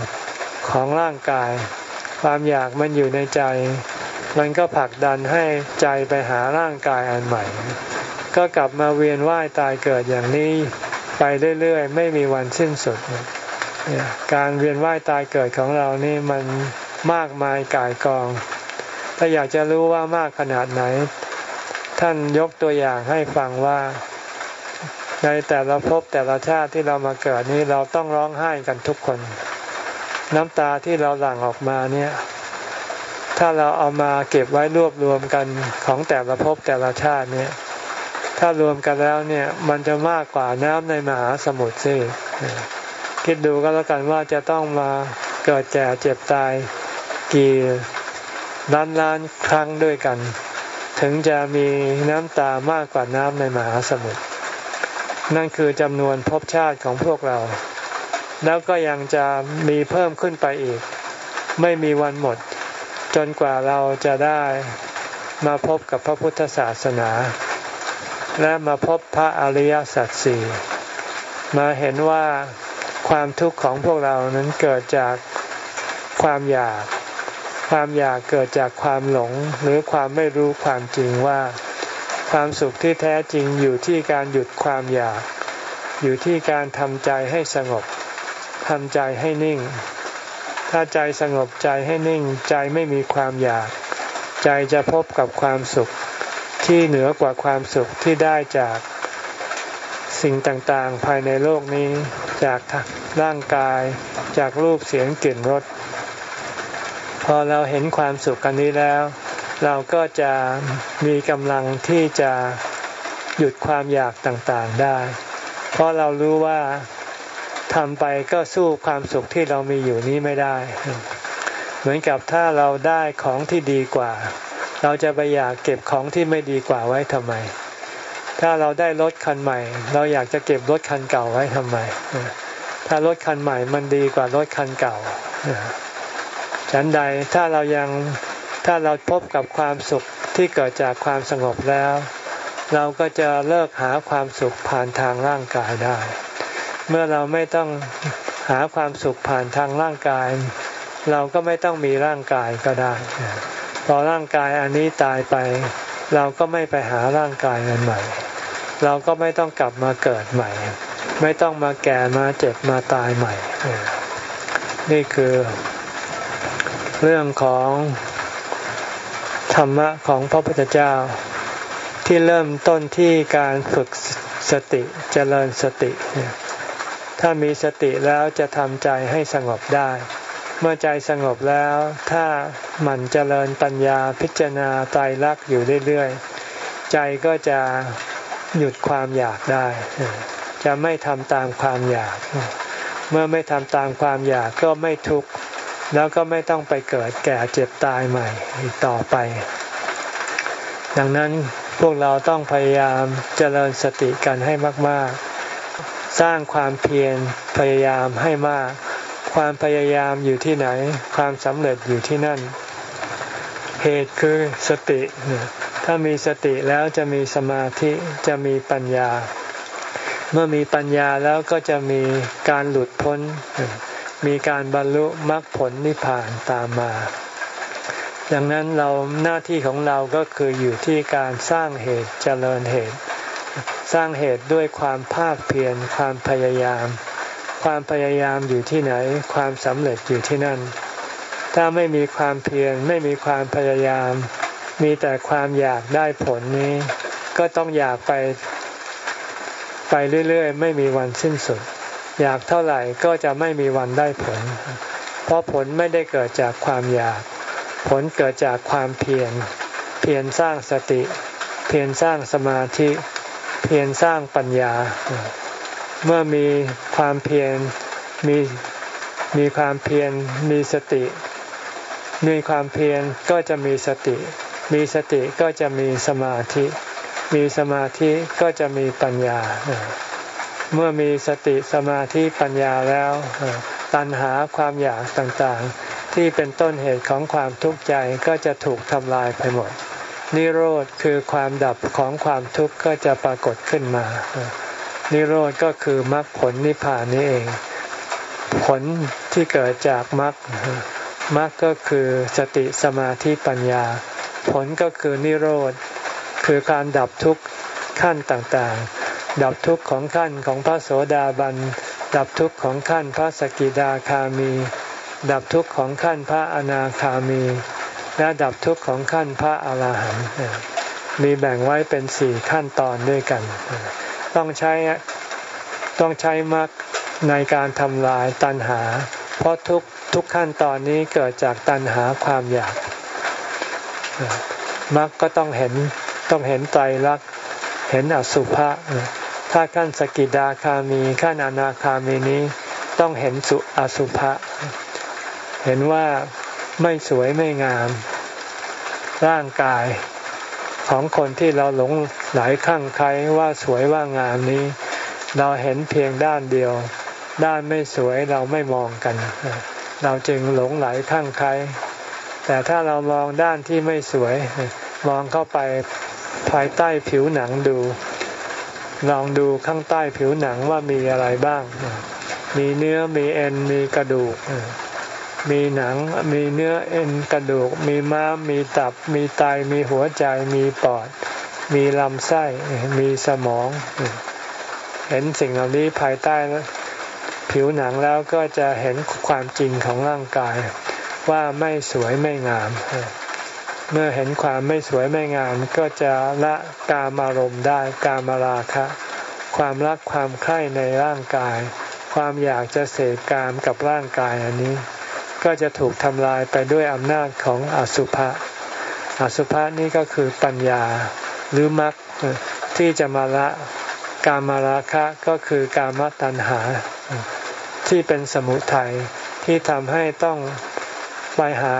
ของร่างกาย ความอยากมันอยู่ในใจ มันก็ผลักดันให้ใจไปหาร่างกายอันใหม่ ก็กลับมาเวียนว่ายตายเกิดอย่างนี้ไปเรื่อยๆ ไม่มีวันสิ้นสุด การเวียนว่ายตายเกิดของเรานี่มันมากมายกายกอง ถ้าอยากจะรู้ว่ามากขนาดไหน ท่านยกตัวอย่างให้ฟังว่า ในแต่ละภพแต่ละชาติที่เรามาเกิดนี้เราต้องร้องไห้กันทุกคน น้ำตาที่เราหลั่งออกมาเนี่ย ถ้าเราเอามาเก็บไว้รวบรวมกันของแต่ละภพแต่ละชาติเนี่ย ถ้ารวมกันแล้วเนี่ยมันจะมากกว่าน้ำในมหาสมุทรซิคิดดูก็แล้วกันว่าจะต้องมาเกิดแก่เจ็บตายกี่ล้านล้านครั้งด้วยกัน ถึงจะมีน้ำตามากกว่าน้ำในมหาสมุทรนั่นคือจำนวนภพชาติของพวกเรา แล้วก็ยังจะมีเพิ่มขึ้นไปอีก ไม่มีวันหมด จนกว่าเราจะได้มาพบกับพระพุทธศาสนา และมาพบพระอริยสัจสี่มาเห็นว่าความทุกข์ของพวกเรานั้นเกิดจากความอยาก ความอยากเกิดจากความหลงหรือความไม่รู้ความจริงว่า ความสุขที่แท้จริงอยู่ที่การหยุดความอยาก อยู่ที่การทำใจให้สงบทำใจให้นิ่ง ถ้าใจสงบใจให้นิ่งใจไม่มีความอยาก ใจจะพบกับความสุขที่เหนือกว่าความสุขที่ได้จากสิ่งต่างๆ ภายในโลกนี้ จากร่างกาย จากรูปเสียงกลิ่นรสพอเราเห็นความสุขกันนี้แล้ว เราก็จะมีกำลังที่จะหยุดความอยากต่างๆได้ เพราะเรารู้ว่า ทำไปก็สู้ความสุขที่เรามีอยู่นี้ไม่ได้ เหมือนกับถ้าเราได้ของที่ดีกว่า เราจะไปอยากเก็บของที่ไม่ดีกว่าไว้ทำไม ถ้าเราได้รถคันใหม่ เราอยากจะเก็บรถคันเก่าไว้ทำไม ถ้ารถคันใหม่มันดีกว่ารถคันเก่าฉันใดถ้าเรายังถ้าเราพบกับความสุขที่เกิดจากความสงบแล้ว เราก็จะเลิกหาความสุขผ่านทางร่างกายได้ เมื่อเราไม่ต้องหาความสุขผ่านทางร่างกาย เราก็ไม่ต้องมีร่างกายก็ได้ พอร่างกายอันนี้ตายไป เราก็ไม่ไปหาร่างกายอันใหม่ เราก็ไม่ต้องกลับมาเกิดใหม่ ไม่ต้องมาแก่มาเจ็บมาตายใหม่ นี่คือ เรื่องของธรรมะของพระพุทธเจ้า ที่เริ่มต้นที่การฝึกสติเจริญสติ ถ้ามีสติแล้วจะทำใจให้สงบได้ เมื่อใจสงบแล้ว ถ้าหมั่นเจริญปัญญาพิจารณาตายรักอยู่เรื่อยๆ ใจก็จะหยุดความอยากได้ จะไม่ทำตามความอยาก เมื่อไม่ทำตามความอยากก็ไม่ทุกข์ แล้วก็ไม่ต้องไปเกิดแก่เจ็บตายใหม่อีกต่อไป ดังนั้นพวกเราต้องพยายามเจริญสติกันให้มาก ๆ สร้างความเพียรพยายามให้มาก ความพยายามอยู่ที่ไหน ความสำเร็จอยู่ที่นั่น เหตุคือสติ ถ้ามีสติแล้วจะมีสมาธิจะมีปัญญา เมื่อมีปัญญาแล้วก็จะมีการหลุดพ้น มีการบรรลุมรรคผลนิพพานตามมาดังนั้นเราหน้าที่ของเราก็คืออยู่ที่การสร้างเหตุเจริญเหตุ สร้างเหตุด้วยความภาคเพียรความพยายาม ความพยายามอยู่ที่ไหน ความสำเร็จอยู่ที่นั่น ถ้าไม่มีความเพียรไม่มีความพยายาม มีแต่ความอยากได้ผลนี้ ก็ต้องอยากไป ไปเรื่อยๆ ไม่มีวันสิ้นสุด อยากเท่าไหร่ก็จะไม่มีวันได้ผล เพราะผลไม่ได้เกิดจากความอยาก ผลเกิดจากความเพียรเพียรสร้างสติ เพียรสร้างสมาธิ เพียรสร้างปัญญา เมื่อมีความเพียรมีมีความเพียรมีสติ มีความเพียรก็จะมีสติ มีสติก็จะมีสมาธิ มีสมาธิก็จะมีปัญญา เมื่อมีสติสมาธิปัญญาแล้ว ตัณหาความอยากต่างๆ ที่เป็นต้นเหตุของความทุกข์ใจก็จะถูกทำลายไปหมด นิโรธคือความดับของความทุกข์ก็จะปรากฏขึ้นมา นิโรธก็คือมรรคผลนิพพานนี้เอง ผลที่เกิดจากมรรคมรรคก็คือสติสมาธิปัญญา ผลก็คือนิโรธ คือการดับทุกข์ขั้นต่างๆ ดับทุกข์ของขั้นของพระโสดาบัน ดับทุกข์ของขั้นพระสกิดาคามี ดับทุกข์ของขั้นพระอนาคามี และดับทุกข์ของขั้นพระอาหารหันต์มีแบ่งไว้เป็นสี่ขั้นตอนด้วยกัน ต้องใช้ต้องใช้มรรคในการทำลายตัณหา เพราะทุกทุกขั้นตอนนี้เกิดจากตัณหาความอยากมรรคก็ต้องเห็นต้องเห็นไตรลักษณ์เห็นอสุภะถ้าขั้นสกิดาคามีขั้นอนาคามีนี้ต้องเห็นสุอสุภะเห็นว่า ไม่สวยไม่งาม ร่างกายของคนที่เราหลงไหลข้างใครว่าสวยว่างามนี้ เราเห็นเพียงด้านเดียว ด้านไม่สวยเราไม่มองกัน เราจึงหลงไหลข้างใครแต่ถ้าเรามองด้านที่ไม่สวย มองเข้าไปภายใต้ผิวหนังดู ลองดูข้างใต้ผิวหนังว่ามีอะไรบ้าง มีเนื้อมีเอ็นมีกระดูก มีหนัง มีเนื้อเอ็นกระดูก มีม้าม มีตับ มีไต มีหัวใจ มีปอด มีลำไส้ มีสมอง เห็นสิ่งเหล่านี้ภายใต้ผิวหนังแล้วก็จะเห็นความจริงของร่างกาย ว่าไม่สวยไม่งาม เมื่อเห็นความไม่สวยไม่งาม ก็จะละกามารมณ์ได้กามราคะ ความรักความใคร่ในร่างกาย ความอยากจะเสกกามกับร่างกายอันนี้ ก็จะถูกทำลายไปด้วยอำนาจของอสุภะอสุภะนี่ก็คือปัญญาหรือมรรคที่จะมาละกามาราคะก็คือกามตัณหา ที่เป็นสมุทัยที่ทำให้ต้องไปหา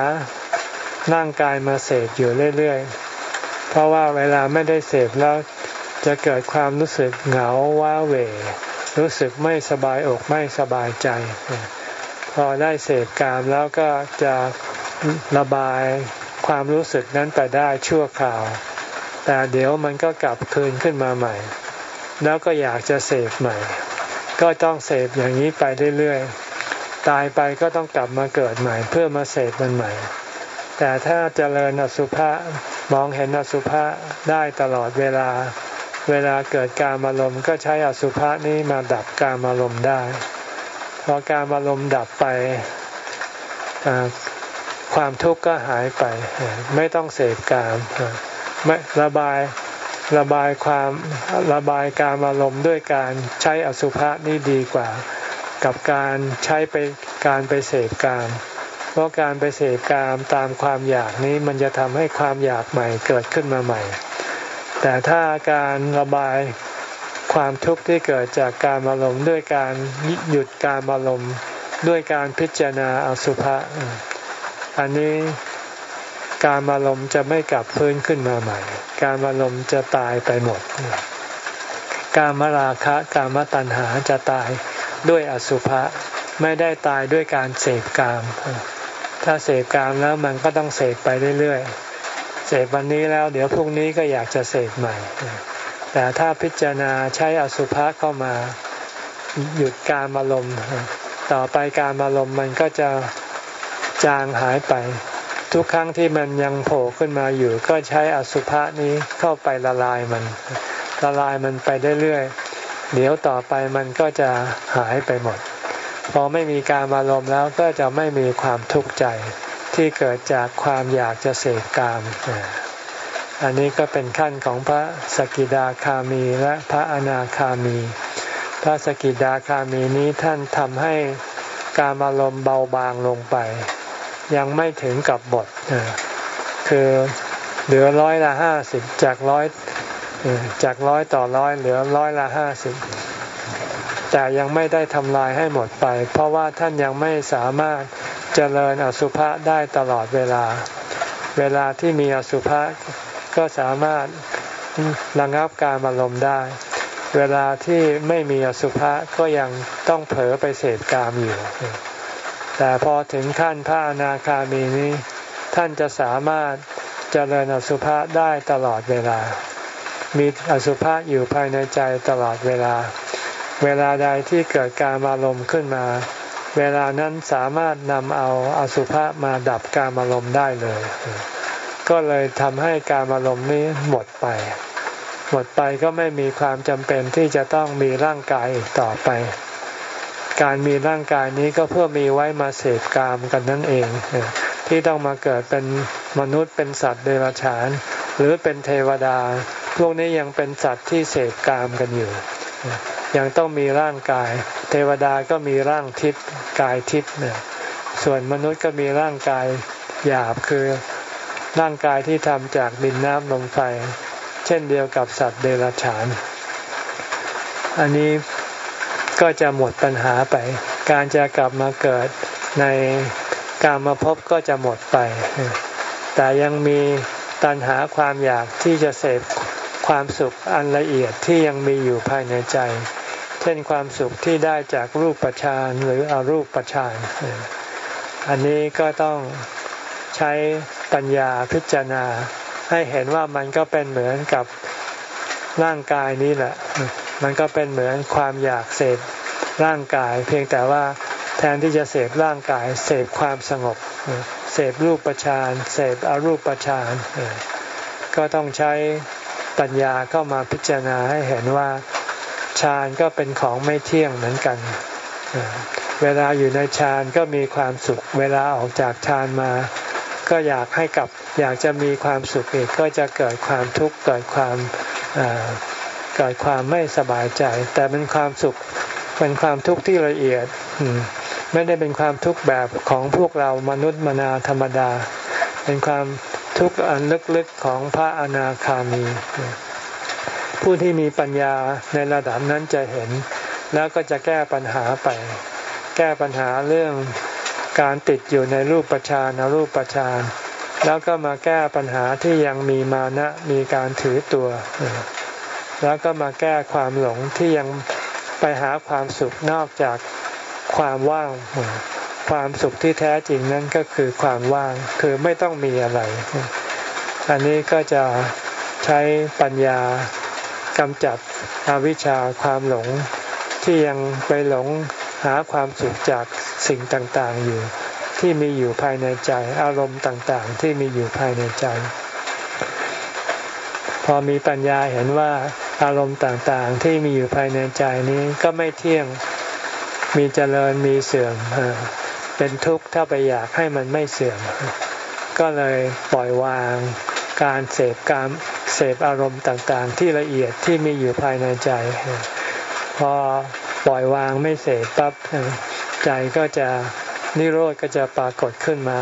ร่างกายมาเสพอยู่เรื่อยๆ เพราะว่าเวลาไม่ได้เสพแล้วจะเกิดความรู้สึกเหงาว้าเหวรู้สึกไม่สบายอกไม่สบายใจ พอได้เสพกามแล้วก็จะระบายความรู้สึกนั้นไปได้ชั่วคราว แต่เดี๋ยวมันก็กลับคืนขึ้นมาใหม่ แล้วก็อยากจะเสพใหม่ ก็ต้องเสพอย่างนี้ไปเรื่อยๆ ตายไปก็ต้องกลับมาเกิดใหม่ เพื่อมาเสพมันใหม่ แต่ถ้าเจริญอสุภะมองเห็นอสุภะได้ตลอดเวลา เวลาเกิดการอารมณ์ก็ใช้อสุภะนี้มาดับการอารมณ์ได้ พอการอารมณ์ดับไปความทุกข์ก็หายไป ไม่ต้องเสพกามไม่ระบายระบายความระบายการอารมณ์ด้วยการใช้อสุภะนี่ดีกว่า กับการใช้ไปการไปเสพกาม เพราะการไปเสพกามตามความอยากนี้มันจะทำให้ความอยากใหม่เกิดขึ้นมาใหม่ แต่ถ้าการระบาย ความทุกข์ที่เกิดจากการอารมณ์ด้วยการหยุดการอารมณ์ด้วยการพิจารณาอสุภะอันนี้การอารมณ์จะไม่กลับพื้นขึ้นมาใหม่ การอารมณ์จะตายไปหมด การมราคะการมตัณหาจะตายด้วยอสุภะไม่ได้ตายด้วยการเสพกาม ถ้าเสพกามแล้วมันก็ต้องเสพไปเรื่อยๆ เสพวันนี้แล้ว เดี๋ยวพรุ่งนี้ก็อยากจะเสพใหม่ แต่ถ้าพิจารณาใช้อสุภะเข้ามาหยุดการอารมณ์ต่อไปการอารมณ์มันก็จะจางหายไป ทุกครั้งที่มันยังโผล่ขึ้นมาอยู่ ก็ใช้อสุภะนี้เข้าไปละลายมัน ละลายมันไปเรื่อยๆเดี๋ยวต่อไปมันก็จะหายไปหมด พอไม่มีการอารมณ์แล้วก็จะไม่มีความทุกข์ใจที่เกิดจากความอยากจะเสกกาม อันนี้ก็เป็นขั้นของพระสกิดาคามีและพระอนาคามี พระสกิดาคามีนี้ท่านทำให้การอารมณ์เบาบางลงไป ยังไม่ถึงกับบทคือเหลือร้อยละห้าสิบจากร้อยจากร้อยต่อร้อยเหลือร้อยละห้าสิบแต่ยังไม่ได้ทำลายให้หมดไป เพราะว่าท่านยังไม่สามารถเจริญอสุภะได้ตลอดเวลา เวลาที่มีอสุภะ ก็สามารถระงับการอารมณ์ได้ เวลาที่ไม่มีอสุภะก็ยังต้องเผลอไปเสพกามอยู่ แต่พอถึงขั้นพระอนาคามีนี้ ท่านจะสามารถเจริญอสุภะได้ตลอดเวลา มีอสุภะอยู่ภายในใจตลอดเวลา เวลาใดที่เกิดการอารมณ์ขึ้นมา เวลานั้นสามารถนำเอาอสุภะมาดับการอารมณ์ได้เลย ก็เลยทำให้การอารมณ์นี้หมดไป หมดไปก็ไม่มีความจำเป็นที่จะต้องมีร่างกายอีกต่อไป การมีร่างกายนี้ก็เพื่อมีไว้มาเสพกามกันนั่นเอง ที่ต้องมาเกิดเป็นมนุษย์เป็นสัตว์เดรัจฉาน หรือเป็นเทวดา พวกนี้ยังเป็นสัตว์ที่เสพกามกันอยู่ ยังต้องมีร่างกาย เทวดาก็มีร่างทิพย์กายทิพย์เนี่ยส่วนมนุษย์ก็มีร่างกายหยาบคือ ร่างกายที่ทำจากดินน้ำลมไฟ เช่นเดียวกับสัตว์เดรัจฉาน อันนี้ก็จะหมดปัญหาไป การจะกลับมาเกิดในการมาพบก็จะหมดไป แต่ยังมีตัณหาความอยากที่จะเสพความสุขอันละเอียดที่ยังมีอยู่ภายในใจ เช่นความสุขที่ได้จากรูปปัจานหรืออรูปปัจาน อันนี้ก็ต้องใช้ ปัญญาพิจารณา ให้เห็นว่ามันก็เป็นเหมือนกับร่างกายนี้แหละ มันก็เป็นเหมือนความอยากเสพร่างกาย เพียงแต่ว่าแทนที่จะเสพร่างกาย เสพความสงบ เสพรูปประชานเสพอรูปประชานก็ต้องใช้ปัญญาเข้ามาพิจารณาให้เห็นว่าฌานก็เป็นของไม่เที่ยงเหมือนกัน เวลาอยู่ในฌานก็มีความสุข เวลาออกจากฌานมา ก็อยากให้กับอยากจะมีความสุขอีกก็จะเกิดความทุกข์เกิดความเกิดความไม่สบายใจ แต่เป็นความสุขเป็นความทุกข์ที่ละเอียดไม่ได้เป็นความทุกข์แบบของพวกเรามนุษย์มนาธรรมดา เป็นความทุกข์อันลึกๆของพระอนาคามี ผู้ที่มีปัญญาในระดับนั้นจะเห็น แล้วก็จะแก้ปัญหาไป แก้ปัญหาเรื่อง การติดอยู่ในรูปปัจานรูปปัจานแล้วก็มาแก้ปัญหาที่ยังมีมานะมีการถือตัว แล้วก็มาแก้ความหลงที่ยังไปหาความสุขนอกจากความว่าง ความสุขที่แท้จริงนั้นก็คือความว่างคือไม่ต้องมีอะไร อันนี้ก็จะใช้ปัญญากำจัดอวิชชาความหลงที่ยังไปหลง หาความสุขจากสิ่งต่างๆอยู่ ที่มีอยู่ภายในใจ อารมณ์ต่างๆ ที่มีอยู่ภายในใจ พอมีปัญญาเห็นว่าอารมณ์ต่างๆ ที่มีอยู่ภายในใจนี้ก็ไม่เที่ยงมีเจริญมีเสื่อมเป็นทุกข์ถ้าไปอยากให้มันไม่เสื่อม ก็เลยปล่อยวางการเสพการเสพอารมณ์ต่างๆ ที่ละเอียดที่มีอยู่ภายในใจ พอ ปล่อยวางไม่เสพปั๊บใจก็จะนิโรธก็จะปรากฏขึ้นมา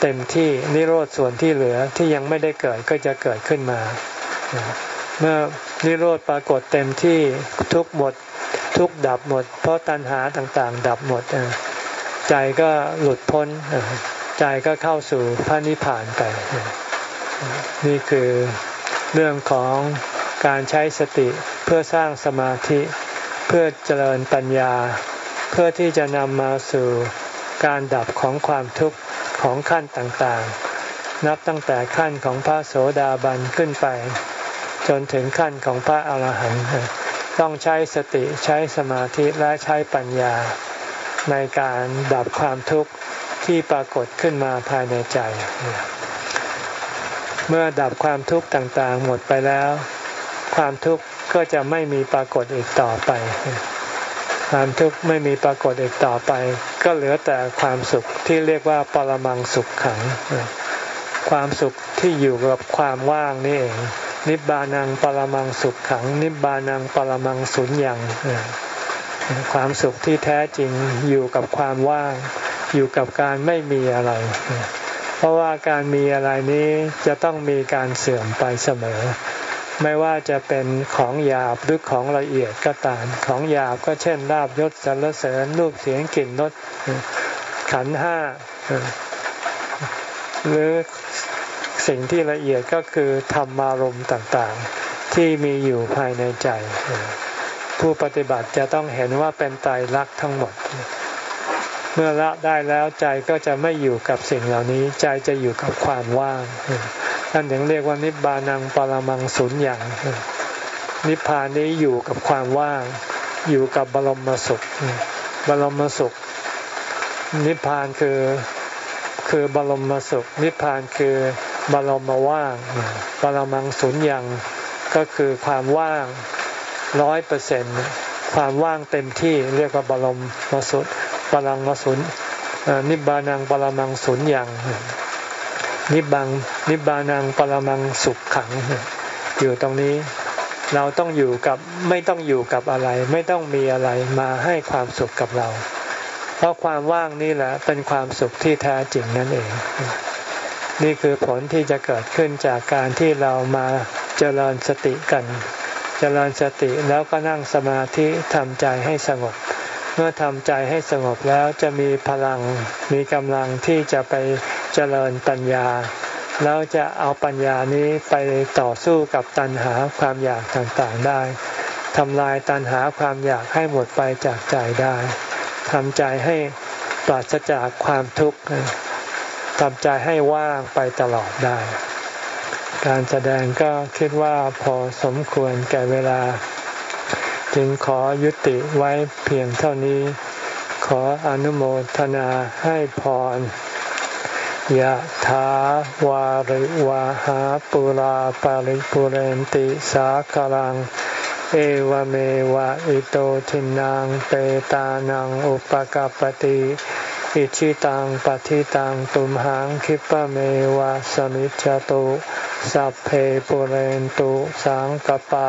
เต็มที่นิโรธส่วนที่เหลือที่ยังไม่ได้เกิดก็จะเกิดขึ้นมา เมื่อนิโรธปรากฏเต็มที่ทุกหมดทุกดับหมด เพราะตัณหาต่างๆ ดับหมดใจก็หลุดพ้นใจก็เข้าสู่พระนิพพานไป นี่คือเรื่องของการใช้สติเพื่อสร้างสมาธิ เพื่อเจริญปัญญา เพื่อที่จะนำมาสู่การดับของความทุกข์ของขั้นต่างๆ นับตั้งแต่ขั้นของพระโสดาบันขึ้นไป จนถึงขั้นของพระอาหารหันต์ต้องใช้สติใช้สมาธิและใช้ปัญญา ในการดับความทุกข์ที่ปรากฏขึ้นมาภายในใจ เมื่อดับความทุกข์ต่างๆ หมดไปแล้ว ความทุกข์ ก็จะไม่มีปรากฏอีกต่อไป ความทุกข์ไม่มีปรากฏอีกต่อไป ก็เหลือแต่ความสุขที่เรียกว่าปรมังสุขขัง ความสุขที่อยู่กับความว่างนี่เองนิบานังปรมังสุขขัง นิบานังปรมังสุญญังความสุขที่แท้จริงอยู่กับความว่าง อยู่กับการไม่มีอะไร เพราะว่าการมีอะไรนี้จะต้องมีการเสื่อมไปเสมอ ไม่ว่าจะเป็นของหยาบหรือของละเอียดก็ตาม ของหยาบก็เช่นลาบยศสรรเสริญรูปเสียงกลิ่นรสขันห้าหรือสิ่งที่ละเอียดก็คือธรรมารมณ์ต่างๆ ที่มีอยู่ภายในใจ ผู้ปฏิบัติจะต้องเห็นว่าเป็นไตรลักษณ์ทั้งหมด เมื่อละได้แล้วใจก็จะไม่อยู่กับสิ่งเหล่านี้ ใจจะอยู่กับความว่าง ท่านถึงเรียกว่านิบานังปรมังสุญญ์อย่าง นิพพานนี้อยู่กับความว่าง อยู่กับบรมสุข บรมสุข นิพพานคือคือบรมสุข นิพพานคือบรมว่างปรมังสุญญ์อย่างก็คือความว่างร้อยเปอร์เซ็นความว่างเต็มที่เรียกว่าบรมมสุปรังมสุนนิบานังปรมังสุญญ์อย่าง นิบังนิบานังปรมังสุขขัง อยู่ตรงนี้เราต้องอยู่กับไม่ต้องอยู่กับอะไร ไม่ต้องมีอะไรมาให้ความสุขกับเรา เพราะความว่างนี่แหละเป็นความสุขที่แท้จริงนั่นเอง นี่คือผลที่จะเกิดขึ้นจากการที่เรามาเจริญสติกัน เจริญสติแล้วก็นั่งสมาธิทำใจให้สงบ เมื่อทำใจให้สงบแล้วจะมีพลังมีกำลังที่จะไป เจริญปัญญา แล้วจะเอาปัญญานี้ไปต่อสู้กับตัณหาความอยากต่างๆได้ทำลายตัณหาความอยากให้หมดไปจากใจได้ทำใจให้ปราศจากความทุกข์ทำใจให้ว่างไปตลอดได้ การแสดงก็คิดว่าพอสมควรแก่เวลา จึงขอยุติไว้เพียงเท่านี้ ขออนุโมทนาให้พร ยะถาวาริวาหาปุราปาริปุเรนติสากลัง เอวเมวะอิโตทินังเปตานังอุปกปติอิชิตังปฏิตังตุมหังคิปะเมวะสมิจจตุสัพเพปุเรนตุสังกปา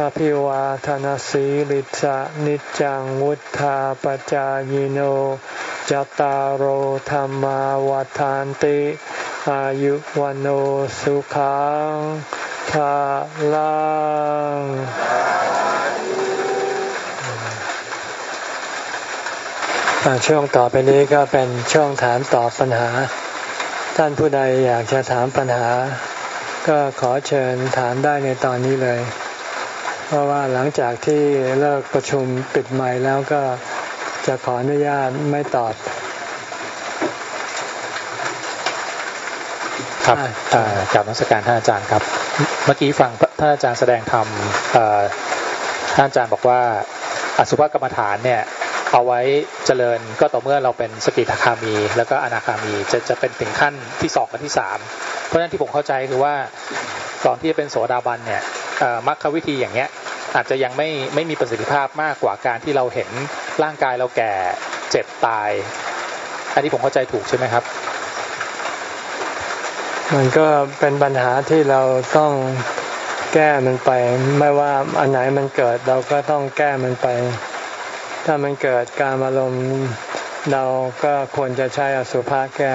อภิวาทนสีลิสะนิจังวุธาปจายโนจตารโหธรรมวาทานติ อายุวันโอสุขังภาลังช่วงต่อไปนี้ก็เป็นช่วงถามตอบปัญหา ท่านผู้ใดอยากจะถามปัญหา ก็ขอเชิญถามได้ในตอนนี้เลย เพราะว่าหลังจากที่เลิกประชุมปิดใหม่แล้วก็จะขออนุญาตไม่ตอบ ครับกับนักสการท่านอาจารย์ครับ เมื่อกี้ฟังท่านอาจารย์แสดงธรรมท่านอาจารย์บอกว่าอสุภกรรมฐานเนี่ยเอาไว้เจริญก็ต่อเมื่อเราเป็นสกิทาคามี แล้วก็อนาคามีจะจะเป็นถึงขั้นที่สองกับที่สามเพราะฉะนั้นที่ผมเข้าใจคือว่าก่อนที่จะเป็นโสดาบันเนี่ย มรรควิธีอย่างเงี้ยอาจจะยังไม่ไม่มีประสิทธิภาพมากกว่าการที่เราเห็นร่างกายเราแก่เจ็บตาย อันนี้ผมเข้าใจถูกใช่ไหมครับ มันก็เป็นปัญหาที่เราต้องแก้มันไป ไม่ว่าอันไหนมันเกิดเราก็ต้องแก้มันไป ถ้ามันเกิดการอารมณ์เราก็ควรจะใช้อสุภะแก้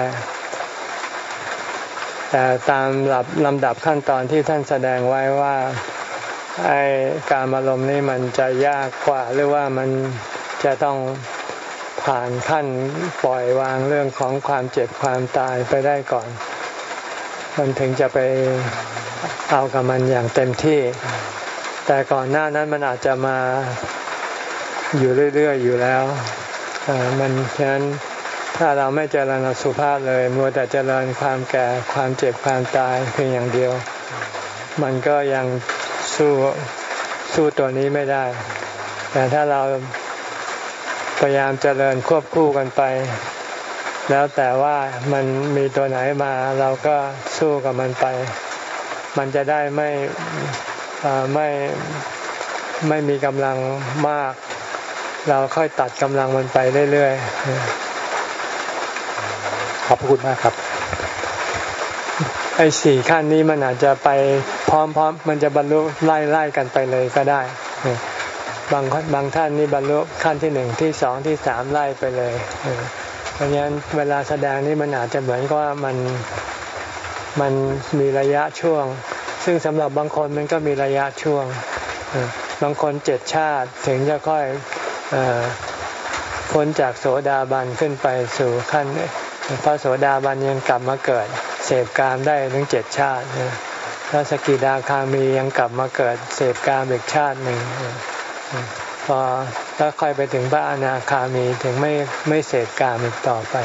แต่ตามลำลำดับขั้นตอนที่ท่านแสดงไว้ว่า ไอการอารมณ์นี่มันจะยากกว่า หรือว่ามันจะต้องผ่านขั้นปล่อยวางเรื่องของความเจ็บความตายไปได้ก่อน มันถึงจะไปเอากับมันอย่างเต็มที่ แต่ก่อนหน้านั้นมันอาจจะมาอยู่เรื่อยๆอยู่แล้วมันฉะนั้นถ้าเราไม่เจริญสุภาพเลย มัวแต่เจริญความแก่ความเจ็บความตายเพียงอย่างเดียว มันก็ยัง สู้สู้ตัวนี้ไม่ได้ แต่ถ้าเราพยายามเจริญควบคู่กันไป แล้วแต่ว่ามันมีตัวไหนมาเราก็สู้กับมันไป มันจะได้ไม่ไม่ไม่มีกำลังมาก เราค่อยตัดกำลังมันไปเรื่อยๆขอบคุณมากครับไอ้สี่ขั้นนี้มันอาจจะไป พร้อมๆมันจะบรรลุไล่ๆกันไปเลยก็ได้บางบางท่านนี่บรรลุขั้นที่หนึ่งที่สองที่สามไล่ไปเลยเพราะฉะนั้นเวลาแสดงนี่มันอาจจะเหมือนกับว่ามันมันมีระยะช่วง ซึ่งสำหรับบางคนมันก็มีระยะช่วงบางคนเจ็ดชาติถึงจะค่อยพ้นจากโสดาบันขึ้นไปสู่ขั้นพระโสดาบันยังกลับมาเกิดเสพกามได้ถึงเจ็ดชาติ พระสกิดาคามียังกลับมาเกิดเสพกามอีกชาติหนึ่งพอถ้าค่อยไปถึงพระอนาคามีถึงไม่ไม่เสพกามอีกต่อไป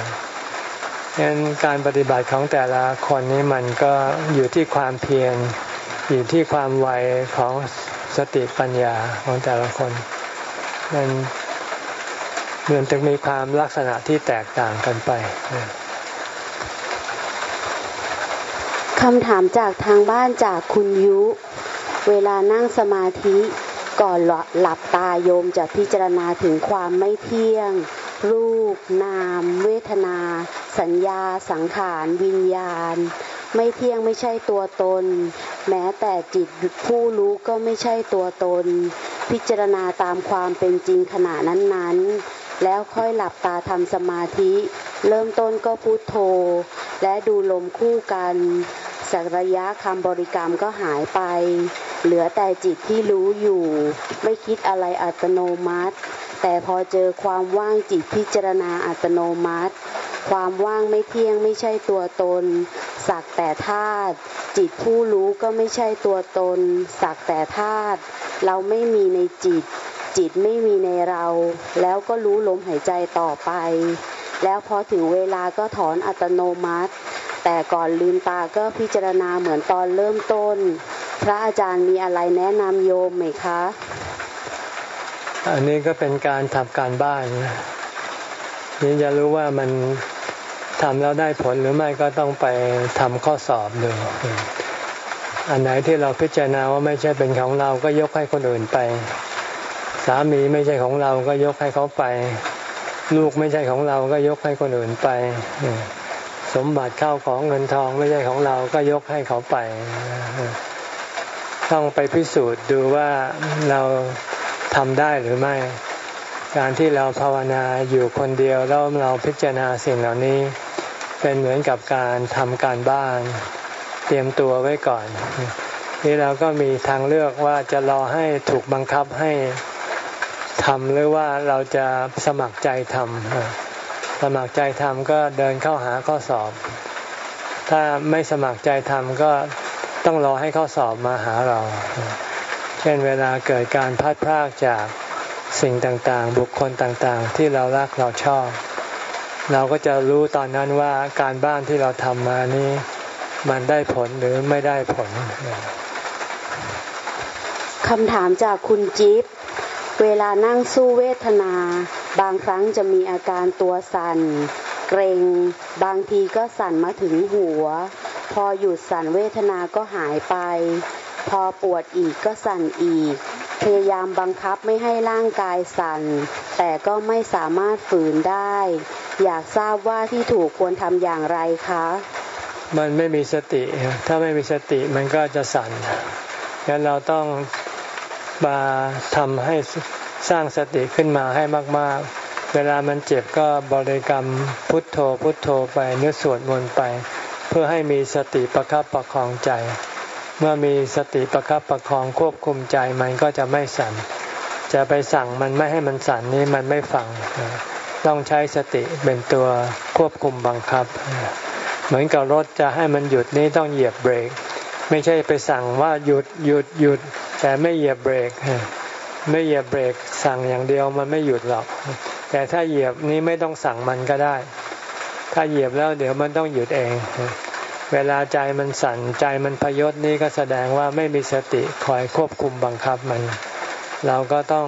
งนั้นการปฏิบัติของแต่ละคนนี้มันก็อยู่ที่ความเพียรอยู่ที่ความไวของสติปัญญาของแต่ละคนมันเหมือนจะมีความลักษณะที่แตกต่างกันไป คำถามจากทางบ้านจากคุณยุ เวลานั่งสมาธิก่อนหลับตาโยมจะพิจารณาถึงความไม่เที่ยง รูป นาม เวทนา สัญญา สังขาร วิญญาณ ไม่เที่ยงไม่ใช่ตัวตน แม้แต่จิตผู้รู้ก็ไม่ใช่ตัวตน พิจารณาตามความเป็นจริงขณะนั้นๆ แล้วค่อยหลับตาทำสมาธิ เริ่มต้นก็พุโทโธ และดูลมคู่กัน สักระยะคำบริกรรมก็หายไป เหลือแต่จิตที่รู้อยู่ ไม่คิดอะไรอัตโนมัติ แต่พอเจอความว่างจิตพิจารณาอัตโนมัติ ความว่างไม่เที่ยงไม่ใช่ตัวตน สักแต่ธาตุจิตผู้รู้ก็ไม่ใช่ตัวตน สักแต่ธาตุเราไม่มีในจิต จิตไม่มีในเรา แล้วก็รู้ลมหายใจต่อไป แล้วพอถึงเวลาก็ถอนอัตโนมัติ แต่ก่อนลืมตาก็พิจารณาเหมือนตอนเริ่มต้น พระอาจารย์มีอะไรแนะนำโยมไหมคะ อันนี้ก็เป็นการทำการบ้านนี่จะรู้ว่ามันทำแล้วได้ผลหรือไม่ก็ต้องไปทำข้อสอบดูอันไหนที่เราพิจารณาว่าไม่ใช่เป็นของเราก็ยกให้คนอื่นไป สามีไม่ใช่ของเราก็ยกให้เขาไป ลูกไม่ใช่ของเราก็ยกให้คนอื่นไป สมบัติเข้าของเงินทองไม่ใช่ของเราก็ยกให้เขาไป ต้องไปพิสูจน์ดูว่าเราทำได้หรือไม่ การที่เราภาวนาอยู่คนเดียวแล้วเราพิจารณาสิ่งเหล่านี้ เป็นเหมือนกับการทำการบ้าน เตรียมตัวไว้ก่อน นี่เราก็มีทางเลือกว่าจะรอให้ถูกบังคับให้ทำหรือว่าเราจะสมัครใจทำ สมัครใจทำก็เดินเข้าหาข้อสอบ ถ้าไม่สมัครใจทำก็ต้องรอให้ข้อสอบมาหาเรา เช่นเวลาเกิดการพัดพรากจากสิ่งต่างๆ บุคคลต่างๆ ที่เรารักเราชอบ เราก็จะรู้ตอนนั้นว่าการบ้านที่เราทำมานี้มันได้ผลหรือไม่ได้ผลคำถามจากคุณจิ๊บเวลานั่งสู้เวทนา บางครั้งจะมีอาการตัวสัน่น เกรง บางทีก็สั่นมาถึงหัว พอหยุดสั่นเวทนาก็หายไป พอปวดอีกก็สั่นอีก พยายามบังคับไม่ให้ร่างกายสั่น แต่ก็ไม่สามารถฝืนได้ อยากทราบว่าที่ถูกควรทำอย่างไรคะ มันไม่มีสติ ถ้าไม่มีสติมันก็จะสั่นงั้นเราต้องมาทำให้ สร้างสติขึ้นมาให้มาก ๆ เวลามันเจ็บก็บริกรรมพุทโธพุทโธไปนึกสวดมนต์ไป เพื่อให้มีสติประคับประคองใจ เมื่อมีสติประคับประคองควบคุมใจมันก็จะไม่สั่น จะไปสั่งมันไม่ให้มันสั่นนี้มันไม่ฟัง ต้องใช้สติเป็นตัวควบคุมบังคับ เหมือนกับรถจะให้มันหยุดนี้ต้องเหยียบเบรก ไม่ใช่ไปสั่งว่าหยุดหยุดหยุดแต่ไม่เหยียบเบรก ไม่เหยียบเบรกสั่งอย่างเดียวมันไม่หยุดหรอก แต่ถ้าเหยียบนี้ไม่ต้องสั่งมันก็ได้ ถ้าเหยียบแล้วเดี๋ยวมันต้องหยุดเอง เวลาใจมันสั่นใจมันพยศนี่ก็แสดงว่าไม่มีสติคอยควบคุมบังคับมัน เราก็ต้อง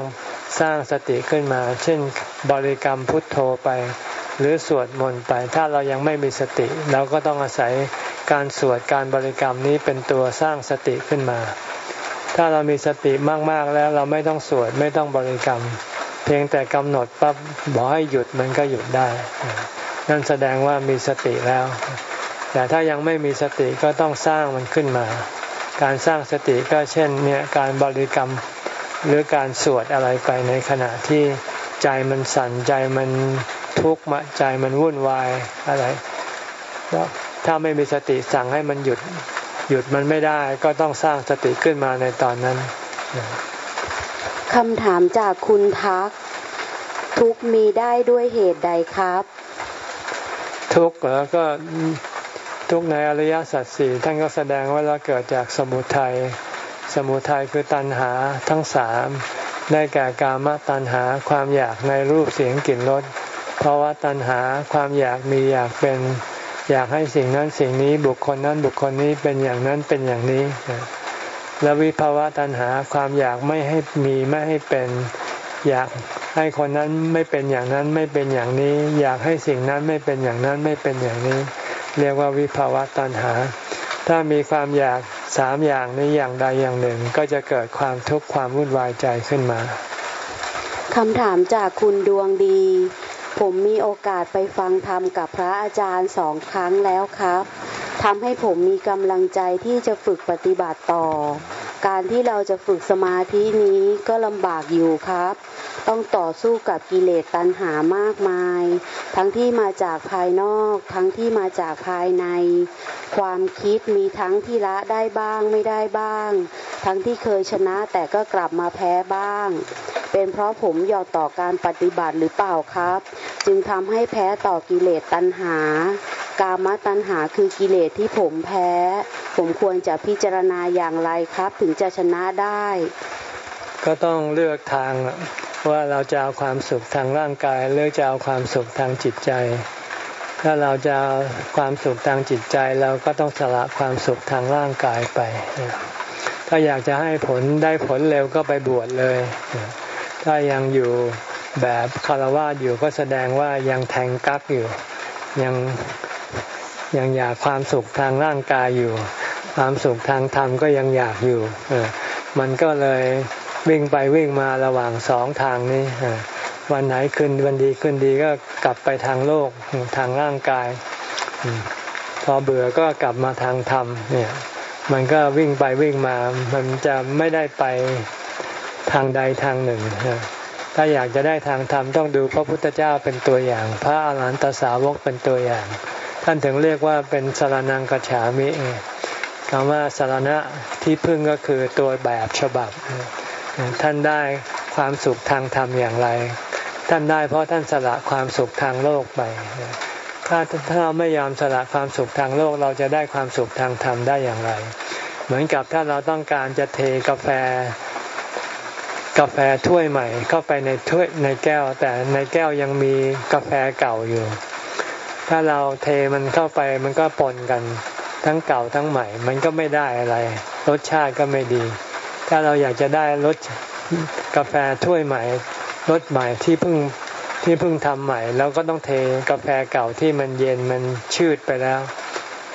สร้างสติขึ้นมา เช่นบริกรรมพุทโธไป หรือสวดมนต์ไป ถ้าเรายังไม่มีสติ เราก็ต้องอาศัยการสวดการบริกรรมนี้เป็นตัวสร้างสติขึ้นมา ถ้าเรามีสติมากๆแล้วเราไม่ต้องสวดไม่ต้องบริกรรม เพียงแต่กำหนดปั๊บบอกให้หยุดมันก็หยุดได้ นั่นแสดงว่ามีสติแล้ว แต่ถ้ายังไม่มีสติก็ต้องสร้างมันขึ้นมา การสร้างสติก็เช่นเนี่ยการบริกรรมหรือการสวดอะไรไปในขณะที่ใจมันสั่นใจมันทุกข์ใจมันวุ่นวายอะไรถ้าไม่มีสติสั่งให้มันหยุด หยุดมันไม่ได้ก็ต้องสร้างสติขึ้นมาในตอนนั้นคำถามจากคุณทัก ทุกมีได้ด้วยเหตุใดครับ ทุกแล้วก็ทุกในอริยสัจสี่ท่านก็แสดงว่าเราเกิดจากสมุทัยสมุทัยคือตัณหาทั้งสามได้แก่กามตัณหาความอยากในรูปเสียงกลิ่นรสเพราะว่าตัณหาความอยากมีอยากเป็น อยากให้สิ่งนั้นสิ่งนี้บุคคลนั้นบุคคลนี้เป็นอย่างนั้นเป็นอย่างนี้ แล้ววิภาวะตัณหาความอยากไม่ให้มีไม่ให้เป็นอยากให้คนนั้นไม่เป็นอย่างนั้นไม่เป็นอย่างนี้ อยากให้สิ่งนั้นไม่เป็นอย่างนั้นไม่เป็นอย่างนี้ เรียกว่าวิภาวะตัณหา ถ้ามีความอยากสามอย่างนี้อย่างใดอย่างหนึ่ง ก็จะเกิดความทุกข์ความวุ่นวายใจขึ้นมาคำถามจากคุณดวงดี ผมมีโอกาสไปฟังธรรมกับพระอาจารย์สองครั้งแล้วครับทำให้ผมมีกำลังใจที่จะฝึกปฏิบัติต่อ การที่เราจะฝึกสมาธินี้ก็ลำบากอยู่ครับ ต้องต่อสู้กับกิเลสตัณหามากมาย ทั้งที่มาจากภายนอก ทั้งที่มาจากภายใน ความคิดมีทั้งที่ละได้บ้างไม่ได้บ้าง ทั้งที่เคยชนะแต่ก็กลับมาแพ้บ้าง เป็นเพราะผมยอดต่อการปฏิบัติหรือเปล่าครับ จึงทำให้แพ้ต่อกิเลสตัณหา กามตัณหาคือกิเลสที่ผมแพ้ ผมควรจะพิจารณาอย่างไรครับ ถึงจะชนะได้ ก็ต้องเลือกทาง ว่าเราจะเอาความสุขทางร่างกาย หรือจะเอาความสุขทางจิตใจ ถ้าเราจะเอาความสุขทางจิตใจ เราก็ต้องสละความสุขทางร่างกายไป ถ้าอยากจะให้ผลได้ผลเร็วก็ไปบวชเลย ถ้ายังอยู่แบบคารวะอยู่ก็แสดงว่ายังแทงกักอยู่ ยังยังอยากความสุขทางร่างกายอยู่ ความสุขทางธรรมก็ยังอยากอยู่เออมันก็เลย วิ่งไปวิ่งมาระหว่างสองทางนี้วันไหนขึ้นวันดีขึ้นดีก็กลับไปทางโลกทางร่างกาย พอเบื่อก็กลับมาทางธรรมเนี่ยมันก็วิ่งไปวิ่งมา มันจะไม่ได้ไปทางใดทางหนึ่ง ถ้าอยากจะได้ทางธรรมต้องดูพระพุทธเจ้าเป็นตัวอย่าง พระอาหารหันตสาวกเป็นตัวอย่าง ท่านถึงเรียกว่าเป็นสารนังกัจฉามิคำว่าสารณะที่พึ่งก็คือตัวแบบฉบับ ท่านได้ความสุขทางธรรมอย่างไร ท่านได้เพราะท่านสละความสุขทางโลกไป ถ้าถ้าเราไม่ยอมสละความสุขทางโลกเราจะได้ความสุขทางธรรมได้อย่างไร เหมือนกับถ้าเราต้องการจะเทกาแฟ กาแฟถ้วยใหม่ เข้าไปในถ้วยในแก้ว แต่ในแก้วยังมีกาแฟเก่าอยู่ ถ้าเราเทมันเข้าไปมันก็ปนกันทั้งเก่าทั้งใหม่ มันก็ไม่ได้อะไร รสชาติก็ไม่ดี ถ้าเราอยากจะได้รสกาแฟถ้วยใหม่รสใหม่ที่เพิ่งที่เพิ่งทำใหม่แล้วก็ต้องเทกาแฟเก่าที่มันเย็นมันชืดไปแล้ว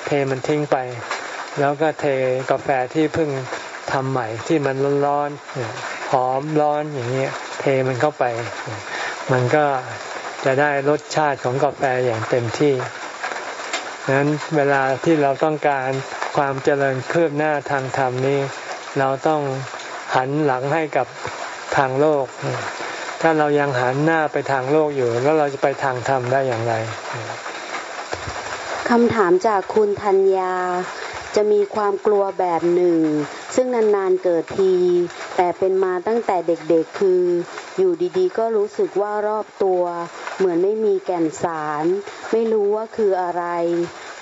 เทมันทิ้งไป แล้วก็เทกาแฟที่เพิ่งทำใหม่ที่มันร้อนๆหอมร้อนอย่างนี้เทมันเข้าไป มันก็จะได้รสชาติของกาแฟอย่างเต็มที่นั้นเวลาที่เราต้องการความเจริญคืบหน้าทางธรรมนี้ เราต้องหันหลังให้กับทางโลก ถ้าเรายังหันหน้าไปทางโลกอยู่ แล้วเราจะไปทางธรรมได้อย่างไรคำถามจากคุณธัญญาจะมีความกลัวแบบหนึ่ง ซึ่งนานๆเกิดที แต่เป็นมาตั้งแต่เด็กๆคือ อยู่ดีๆ ก็รู้สึกว่ารอบตัว เหมือนไม่มีแก่นสาร ไม่รู้ว่าคืออะไร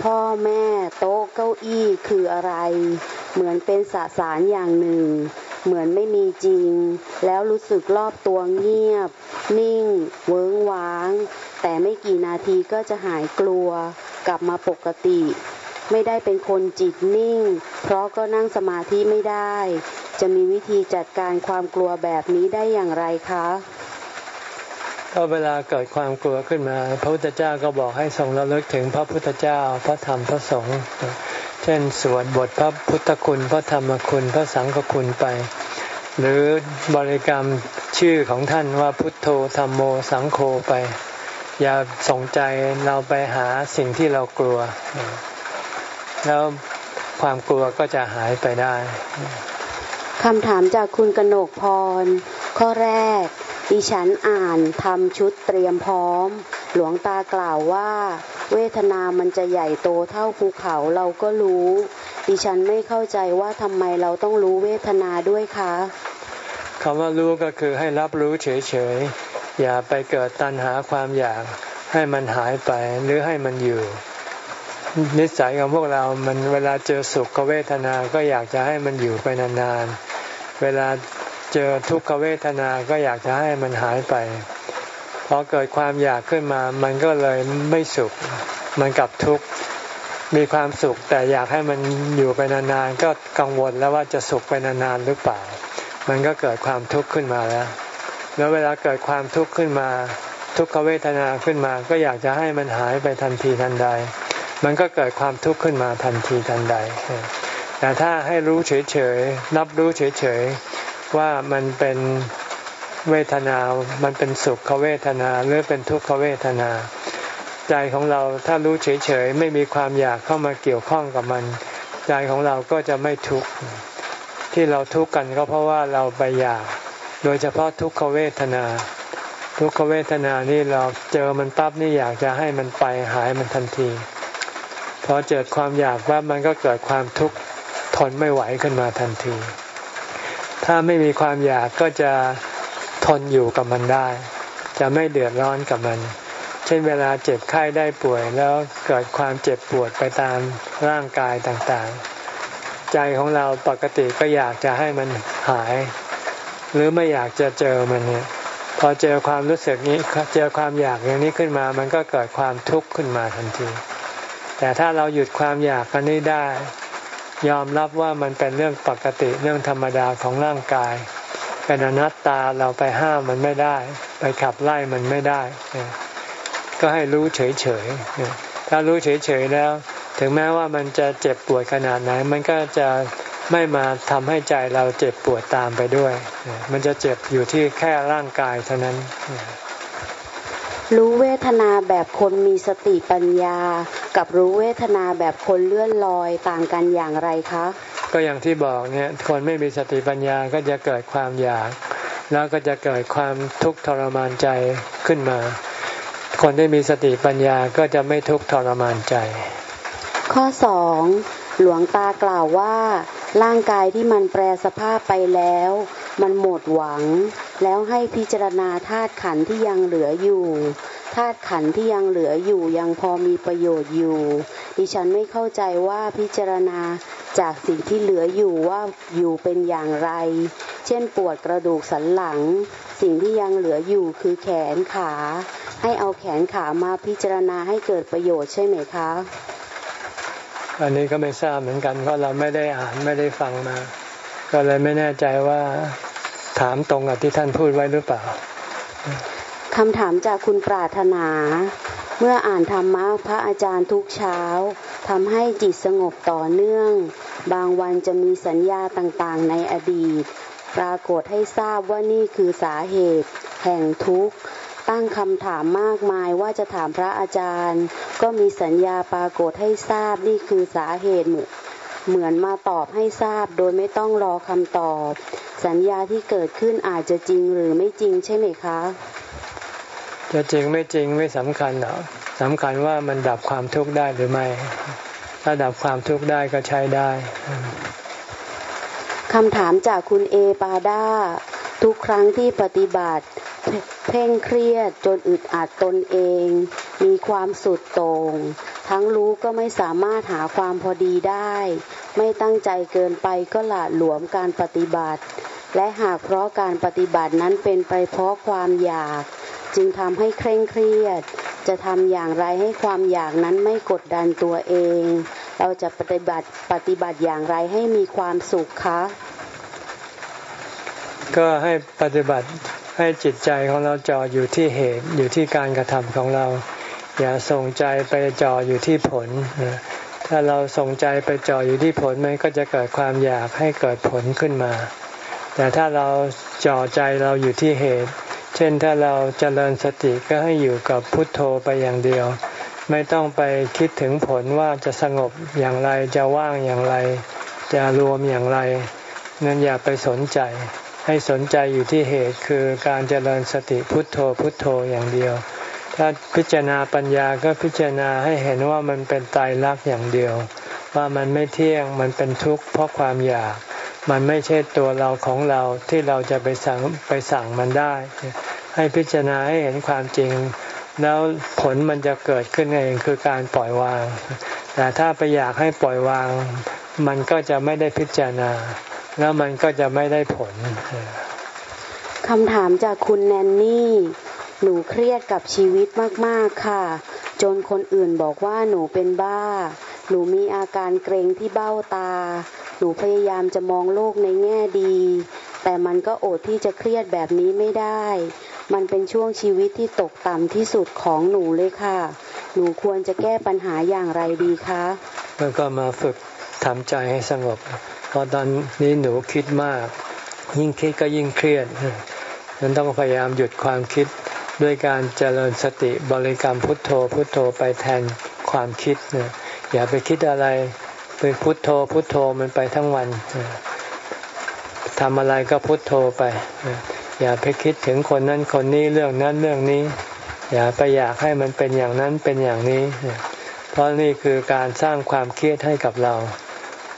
พ่อแม่โต๊ะเก้าอี้คืออะไร เหมือนเป็นสสารอย่างหนึ่ง เหมือนไม่มีจริง แล้วรู้สึกรอบตัวเงียบ นิ่ง เวิ้งว้าง แต่ไม่กี่นาทีก็จะหายกลัว กลับมาปกติ ไม่ได้เป็นคนจิตนิ่ง เพราะก็นั่งสมาธิไม่ได้ จะมีวิธีจัดการความกลัวแบบนี้ได้อย่างไรคะก็เวลาเกิดความกลัวขึ้นมา พระพุทธเจ้าก็บอกให้ทรงระลึกถึงพระพุทธเจ้า พระธรรมพระสงฆ์ เช่นสวดบทพระพุทธคุณพระธรรมคุณพระสังฆคุณไป หรือบริกรรมชื่อของท่านว่าพุทโธธรรมโมสังโฆไป อย่าส่งใจเราไปหาสิ่งที่เรากลัว แล้วความกลัวก็จะหายไปได้คำถามจากคุณกนกพร ข้อแรก ดิฉันอ่านทำชุดเตรียมพร้อม หลวงตากล่าวว่า เวทนามันจะใหญ่โตเท่าภูเขาเราก็รู้ ดิฉันไม่เข้าใจว่าทำไมเราต้องรู้เวทนาด้วยคะคำว่ารู้ก็คือให้รับรู้เฉยๆ อย่าไปเกิดตัณหาความอยากให้มันหายไปหรือให้มันอยู่ นิสัยของพวกเรา มันเวลาเจอสุขเวทนา ก็อยากจะให้มันอยู่ไปนานๆ เวลาเจอทุกขเวทนา ก็อยากจะให้มันหายไป อเกิดความอยากขึ้นมา มันก็เลยไม่สุข มันกลับทุกข์ มีความสุขแต่อยากให้มันอยู่ไปนานๆ ก็กังวลแล้วว่าจะสุขไปนานๆหรือเปล่า มันก็เกิดความทุกข์ขึ้นมาแล้ว แล้วเวลาเกิดความทุกข์ขึ้นมา ทุกขเวทนาขึ้นมา ก็อยากจะให้มันหายไปทันทีทันใด มันก็เกิดความทุกข์ขึ้นมาทันทีทันใด แต่ถ้าให้รู้เฉยๆ รับรู้เฉยๆ ว่ามันเป็น เวทนา มันเป็นสุขเวทนาหรือเป็นทุกขเวทนา ใจของเราถ้ารู้เฉยๆ ไม่มีความอยากเข้ามาเกี่ยวข้องกับมัน ใจของเราก็จะไม่ทุกข์ที่เราทุกข์กันก็เพราะว่าเราไปอยาก โดยเฉพาะทุกขเวทนา ทุกขเวทนานี่เราเจอมันปั๊บนี่อยากจะให้มันไปหายมันทันทีพอเจอความอยากว่ามันก็เกิดความทุกข์ทนไม่ไหวขึ้นมาทันที ถ้าไม่มีความอยากก็จะ ทนอยู่กับมันได้ จะไม่เดือดร้อนกับมัน เช่นเวลาเจ็บไข้ได้ป่วยแล้วเกิดความเจ็บปวดไปตามร่างกายต่างๆ ใจของเราปกติก็อยากจะให้มันหาย หรือไม่อยากจะเจอมันเนี่ยพอเจอความรู้สึกนี้เจอความอยากอย่างนี้ขึ้นมา มันก็เกิดความทุกข์ขึ้นมาทันที แต่ถ้าเราหยุดความอยากกันนี้ได้ ยอมรับว่ามันเป็นเรื่องปกติเรื่องธรรมดาของร่างกาย เป็นอนัตตาเราไปห้ามมันไม่ได้ ไปขับไล่มันไม่ได้ ก็ให้รู้เฉยๆถ้ารู้เฉยๆแล้ว ถึงแม้ว่ามันจะเจ็บปวดขนาดไหน มันก็จะไม่มาทำให้ใจเราเจ็บปวดตามไปด้วย มันจะเจ็บอยู่ที่แค่ร่างกายเท่านั้น รู้เวทนาแบบคนมีสติปัญญา กับรู้เวทนาแบบคนเลื่อนลอยต่างกันอย่างไรคะ ก็อย่างที่บอกเนี่ยคนไม่มีสติปัญญาก็จะเกิดความอยาก แล้วก็จะเกิดความทุกข์ทรมานใจขึ้นมา คนที่มีสติปัญญาก็จะไม่ทุกข์ทรมานใจ ข้อสองหลวงตากล่าวว่า ร่างกายที่มันแปรสภาพไปแล้ว มันหมดหวัง แล้วให้พิจารณาธาตุขันที่ยังเหลืออยู่ธาตุขันที่ยังเหลืออยู่ยังพอมีประโยชน์อยู่ ดิฉันไม่เข้าใจว่าพิจารณา จากสิ่งที่เหลืออยู่ว่าอยู่เป็นอย่างไร เช่นปวดกระดูกสันหลัง สิ่งที่ยังเหลืออยู่คือแขนขา ให้เอาแขนขามาพิจารณาให้เกิดประโยชน์ใช่ไหมคะ อันนี้ก็ไม่ทราบเหมือนกันเพราะเราไม่ได้อ่านไม่ได้ฟังมา ก็เลยไม่แน่ใจว่าถามตรงกับที่ท่านพูดไว้หรือเปล่าคำถามจากคุณปรารถนา เมื่ออ่านธรรมะพระอาจารย์ทุกเช้า ทำให้จิตสงบต่อเนื่อง บางวันจะมีสัญญาต่างๆ ในอดีต ปรากฏให้ทราบว่านี่คือสาเหตุ แห่งทุกข์ ตั้งคำถามมากมายว่าจะถามพระอาจารย์ ก็มีสัญญาปรากฏให้ทราบนี่คือสาเหตุเหมือนมาตอบให้ทราบโดยไม่ต้องรอคำตอบ สัญญาที่เกิดขึ้นอาจจะจริงหรือไม่จริงใช่ไหมคะ จะจริงไม่จริงไม่สำคัญหรอก สำคัญว่ามันดับความทุกข์ได้หรือไม่ ถ้าดับความทุกข์ได้ก็ใช้ได้คำถามจากคุณเอปาดาทุกครั้งที่ปฏิบัติเพ่งเครียดจนอึดอัดตนเอง มีความสุดโต่งทั้งรู้ก็ไม่สามารถหาความพอดีได้ ไม่ตั้งใจเกินไปก็หละหลวมการปฏิบัติ และหากเพราะการปฏิบัตินั้นเป็นไปเพราะความอยาก จึงทำให้เคร่งเครียด จะทำอย่างไรให้ความอยากนั้นไม่กดดันตัวเอง เราจะปฏิบัติปฏิบัติอย่างไรให้มีความสุขคะก็ให้ปฏิบัติให้จิตใจของเราจ่ออยู่ที่เหตุอยู่ที่การกระทำของเรา อย่าส่งใจไปจ่ออยู่ที่ผล ถ้าเราส่งใจไปจ่ออยู่ที่ผลมันก็จะเกิดความอยากให้เกิดผลขึ้นมา แต่ถ้าเราจ่อใจเราอยู่ที่เหตุ เช่นถ้าเราจเจริญสติก็ให้อยู่กับพุทโธไปอย่างเดียว ไม่ต้องไปคิดถึงผลว่าจะสงบอย่างไรจะว่างอย่างไร จะรวมอย่างไร นั้นอย่าไปสนใจ ให้สนใจอยู่ที่เหตุคือการเจริญสติพุทโธพุทโธอย่างเดียว ถ้าพิจารณาปัญญาก็พิจารณาให้เห็นว่ามันเป็นตายรักอย่างเดียว ว่ามันไม่เที่ยงมันเป็นทุกข์เพราะความอยาก มันไม่ใช่ตัวเราของเราที่เราจะไปสั่งไปสั่งมันได้ ให้พิจารณาให้เห็นความจริง แล้วผลมันจะเกิดขึ้นเองคือการปล่อยวาง แต่ถ้าไปอยากให้ปล่อยวาง มันก็จะไม่ได้พิจารณา แล้วมันก็จะไม่ได้ผลคำถามจากคุณแนนนี่ หนูเครียดกับชีวิตมาก ๆ ค่ะ จนคนอื่นบอกว่าหนูเป็นบ้า หนูมีอาการเกรงที่เบ้าตา หนูพยายามจะมองโลกในแง่ดี แต่มันก็อดที่จะเครียดแบบนี้ไม่ได้ มันเป็นช่วงชีวิตที่ตกต่ำที่สุดของหนูเลยค่ะ หนูควรจะแก้ปัญหาอย่างไรดีคะแล้วก็มาฝึกทำใจให้สงบ เพอตอนนี้หนูคิดมาก ยิ่งคิดก็ยิ่งเครียดนั้นต้องพยายามหยุดความคิดด้วยการเจริญสติบริกรรมพุทโธพุทโธไปแทนความคิดเนี่ยอย่าไปคิดอะไร ไปพุทโธพุทโธมันไปทั้งวันทำอะไรก็พุทโธไป อย่าไปคิดถึงคนนั้นคนนี้เรื่องนั้นเรื่องนี้ อย่าไปอยากให้มันเป็นอย่างนั้นเป็นอย่างนี้ เพราะนี่คือการสร้างความเครียดให้กับเรา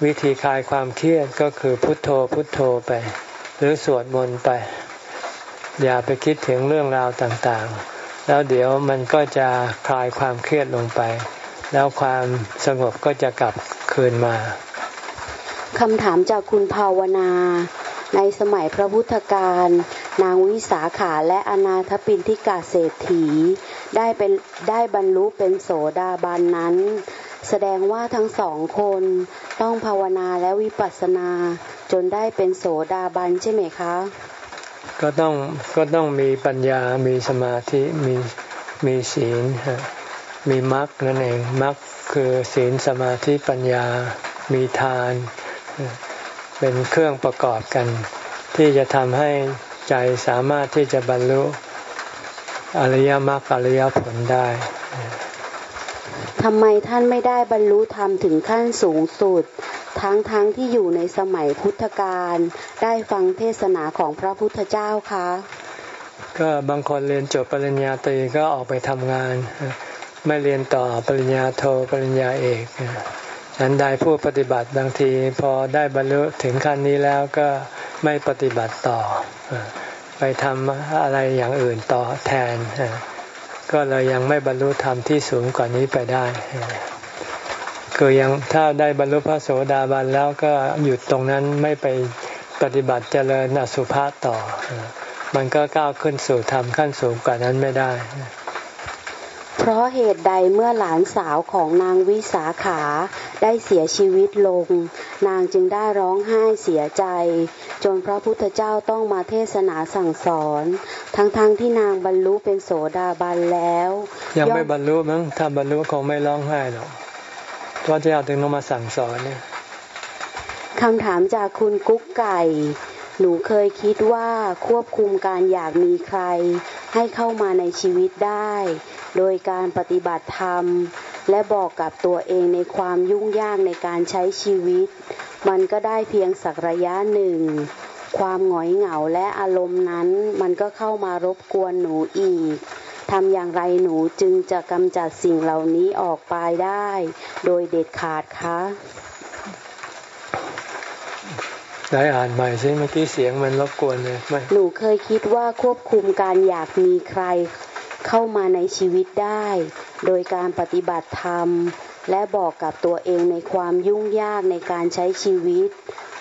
วิธีคลายความเครียดก็คือพุทโธพุทโธไป หรือสวดมนต์ไป อย่าไปคิดถึงเรื่องราวต่างๆ แล้วเดี๋ยวมันก็จะคลายความเครียดลงไป แล้วความสงบก็จะกลับคืนมาคำถามจากคุณภาวนา ในสมัยพระพุทธการ นางวิสาขาและอนาถปินทิกาเศรษฐี ได้เป็นได้บรรลุเป็นโสดาบันนั้น แสดงว่าทั้งสองคนต้องภาวนาและวิปัสสนาจนได้เป็นโสดาบันใช่ไหมคะ ก็ต้องก็ต้องมีปัญญา มีสมาธิ มีมีศีล มีมรรคนั่นเองมรรคคือศีลสมาธิปัญญา มีทาน เป็นเครื่องประกอบกัน ที่จะทำให้ใจสามารถที่จะบรรลุอริยมรรคอริยผลได้ทำไมท่านไม่ได้บรรลุธรรมถึงขั้นสูงสุด ทั้งๆทที่อยู่ในสมัยพุทธกาลได้ฟังเทศนาของพระพุทธเจ้าคะ ก็บางคนเรียนจบปริญญาตรีก็ออกไปทำงาน ไม่เรียนต่อปริญญาโทปริญญาเอกฉันใดผู้ปฏิบัติบางทีพอได้บรรลุถึงขั้นนี้แล้วก็ไม่ปฏิบัติต่อ ไปทำอะไรอย่างอื่นต่อแทน ก็เลยยังไม่บรรลุธรรมที่สูงกว่านี้ไปได้คือยังถ้าได้บรรลุพระโสดาบันแล้วก็หยุดตรงนั้นไม่ไปปฏิบัติเจริญอสุภะต่อ มันก็ก้าวขึ้นสู่ธรรมขั้นสูงกว่านั้นไม่ได้ เพราะเหตุใดเมื่อหลานสาวของนางวิสาขาได้เสียชีวิตลง นางจึงได้ร้องไห้เสียใจ จนพระพุทธเจ้าต้องมาเทศนาสั่งสอน ทั้งๆทที่นางบรรลุเป็นโสดาบันแล้ว ยังไม่บรรลุมั้งถ้าบรรลุคงไม่ร้องไห้หรอกพระเจ้าถึงต้องมาสั่งสอนเนี่ยคำถามจากคุณกุ๊กไก่ หนูเคยคิดว่าควบคุมการอยากมีใคร ให้เข้ามาในชีวิตได้ โดยการปฏิบัติธรรม และบอกกับตัวเองในความยุ่งยากในการใช้ชีวิต มันก็ได้เพียงสักระยะหนึ่ง ความหงอยเหงาและอารมณ์นั้น มันก็เข้ามารบกวนหนูอีกทำอย่างไรหนูจึงจะกำจัดสิ่งเหล่านี้ออกไปได้ โดยเด็ดขาดคะได้อ่านใหม่ซิเมื่อกี้เสียงมันรบกวนเลยไม่หนูเคยคิดว่าควบคุมการอยากมีใคร เข้ามาในชีวิตได้ โดยการปฏิบัติธรรม และบอกกับตัวเองในความยุ่งยากในการใช้ชีวิต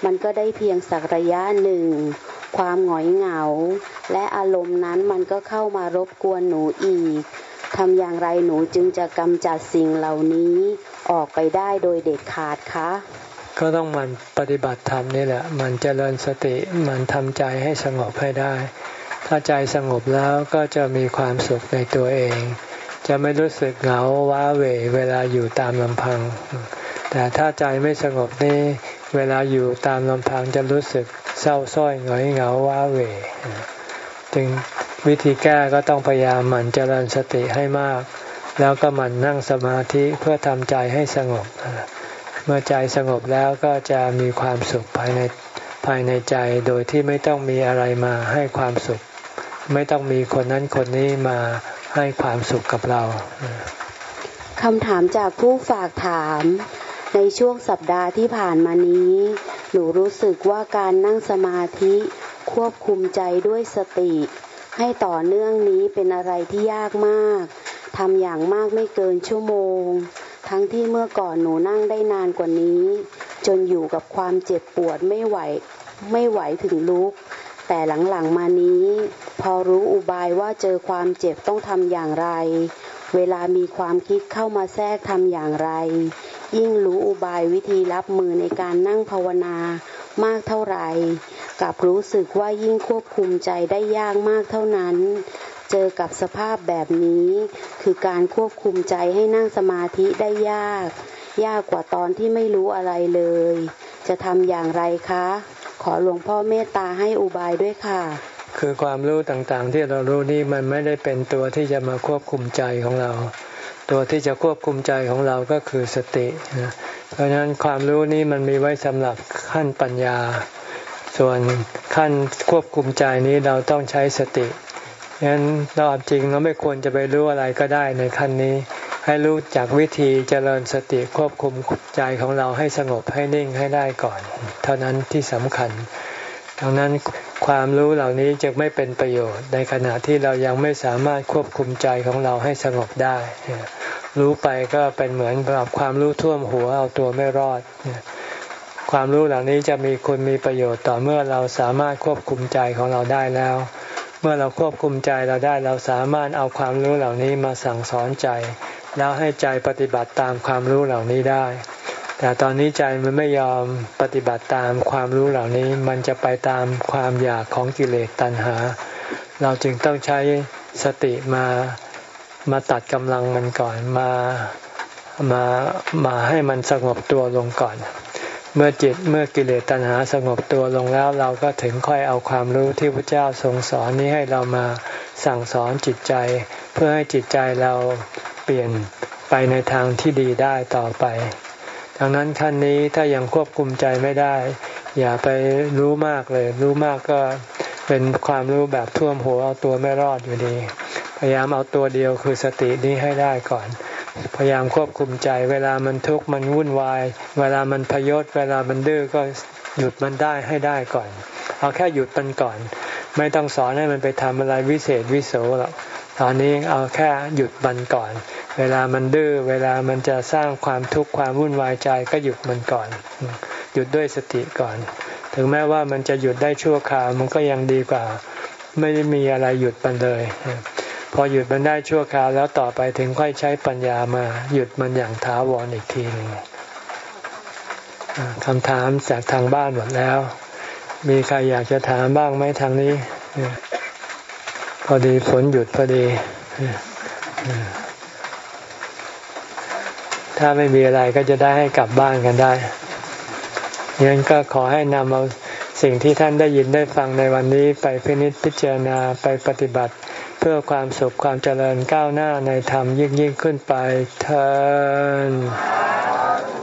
มันก็ได้เพียงสักระยะหนึ่ง ความหงอยเหงา และอารมณ์นั้นมันก็เข้ามารบกวนหนูอีกทำอย่างไรหนูจึงจะกำจัดสิ่งเหล่านี้ออกไปได้โดยเด็ดขาดคะ ก็ต้องมันปฏิบัติธรรมนี่แหละ มันเจริญสติ มันทำใจให้สงบให้ได้ ถ้าใจสงบแล้วก็จะมีความสุขในตัวเอง จะไม่รู้สึกเหงาว้าเหวเวลาอยู่ตามลำพัง แต่ถ้าใจไม่สงบนี่เวลาอยู่ตามลำพังจะรู้สึกเศร้าส้อยหงอยเหงาว้าเหวจึงวิธีแก้ก็ต้องพยายามหมั่นเจริญสติให้มาก แล้วก็หมั่นนั่งสมาธิเพื่อทำใจให้สงบ เมื่อใจสงบแล้วก็จะมีความสุขภายในภายในใจโดยที่ไม่ต้องมีอะไรมาให้ความสุข ไม่ต้องมีคนนั้นคนนี้มาให้ความสุขกับเราคำถามจากผู้ฝากถาม ในช่วงสัปดาห์ที่ผ่านมานี้ หนูรู้สึกว่าการนั่งสมาธิควบคุมใจด้วยสติ ให้ต่อเนื่องนี้เป็นอะไรที่ยากมากทำอย่างมากไม่เกินชั่วโมง ทั้งที่เมื่อก่อนหนูนั่งได้นานกว่านี้ จนอยู่กับความเจ็บปวดไม่ไหว ไม่ไหวถึงลุก แต่หลังๆมานี้ พอรู้อุบายว่าเจอความเจ็บต้องทำอย่างไร เวลามีความคิดเข้ามาแทรกทำอย่างไร ยิ่งรู้อุบายวิธีรับมือในการนั่งภาวนามากเท่าไหร่กับรู้สึกว่ายิ่งควบคุมใจได้ยากมากเท่านั้น เจอกับสภาพแบบนี้ คือการควบคุมใจให้นั่งสมาธิได้ยาก ยากกว่าตอนที่ไม่รู้อะไรเลย จะทำอย่างไรคะ ขอหลวงพ่อเมตตาให้อุบายด้วยค่ะ คือความรู้ต่างๆ ที่เรารู้นี่มันไม่ได้เป็นตัวที่จะมาควบคุมใจของเรา ตัวที่จะควบคุมใจของเราก็คือสติ เพราะฉะนั้นความรู้นี้มันมีไว้สำหรับขั้นปัญญา ส่วนขั้นควบคุมใจนี้เราต้องใช้สติฉะนั้นเราจริงเราไม่ควรจะไปรู้อะไรก็ได้ในขั้นนี้ ให้รู้จากวิธีเจริญสติควบคุมใจของเราให้สงบให้นิ่งให้ได้ก่อน เท่านั้นที่สำคัญดังนั้นความรู้เหล่านี้จะไม่เป็นประโยชน์ในขณะที่เรายังไม่สามารถควบคุมใจของเราให้สงบได้ รู้ไปก็เป็นเหมือนแบบความรู้ท่วมหัวเอาตัวไม่รอด ความรู้เหล่านี้จะมีคุณมีประโยชน์ต่อเมื่อเราสามารถควบคุมใจของเราได้แล้ว เมื่อเราควบคุมใจเราได้เราสามารถเอาความรู้เหล่านี้มาสั่งสอนใจ แล้วให้ใจปฏิบัติตามความรู้เหล่านี้ได้ แต่ตอนนี้ใจมันไม่ยอมปฏิบัติตามความรู้เหล่านี้ มันจะไปตามความอยากของกิเลสตัณหา เราจึงต้องใช้สติมามาตัดกำลังมันก่อนมามามาให้มันสงบตัวลงก่อน เมื่อจิตเมื่อกิเลสตัณหาสงบตัวลงแล้ว เราก็ถึงค่อยเอาความรู้ที่พระเจ้าทรงสอนนี้ให้เรามาสั่งสอนจิตใจ เพื่อให้จิตใจเรา เปลี่ยนไปในทางที่ดีได้ต่อไป ดังนั้นขั้นนี้ถ้ายังควบคุมใจไม่ได้ อย่าไปรู้มากเลย รู้มากก็เป็นความรู้แบบท่วมหัวเอาตัวไม่รอดอยู่ดี พยายามเอาตัวเดียวคือสตินี้ให้ได้ก่อน พยายามควบคุมใจ เวลามันทุกข์มันวุ่นวาย เวลามันพยศ เวลามันดื้อก็หยุดมันได้ให้ได้ก่อน เอาแค่หยุดมันก่อน ไม่ต้องสอนให้มันไปทำอะไรวิเศษวิโสหรอก ตอนนี้เอาแค่หยุดมันก่อน เวลามันดื้อ เวลามันจะสร้างความทุกข์ความวุ่นวายใจก็หยุดมันก่อน หยุดด้วยสติก่อน ถึงแม้ว่ามันจะหยุดได้ชั่วคราวมันก็ยังดีกว่า ไม่ได้มีอะไรหยุดมันเลย พอหยุดมันได้ชั่วคราวแล้วต่อไปถึงค่อยใช้ปัญญามา หยุดมันอย่างท้าวรอีกทีหนึ่งคำถามจากทางบ้านหมดแล้ว มีใครอยากจะถามบ้างไหมทางนี้ อดีฝนหยุดพอดี ถ้าไม่มีอะไรก็จะได้ให้กลับบ้านกันได้ยังก็ขอให้นำเอาสิ่งที่ท่านได้ยินได้ฟังในวันนี้ไปพินิจพิจารณาไปปฏิบัติ เพื่อความสุขความเจริญก้าวหน้าในธรรมยิ่งยิ่งขึ้นไปเธอ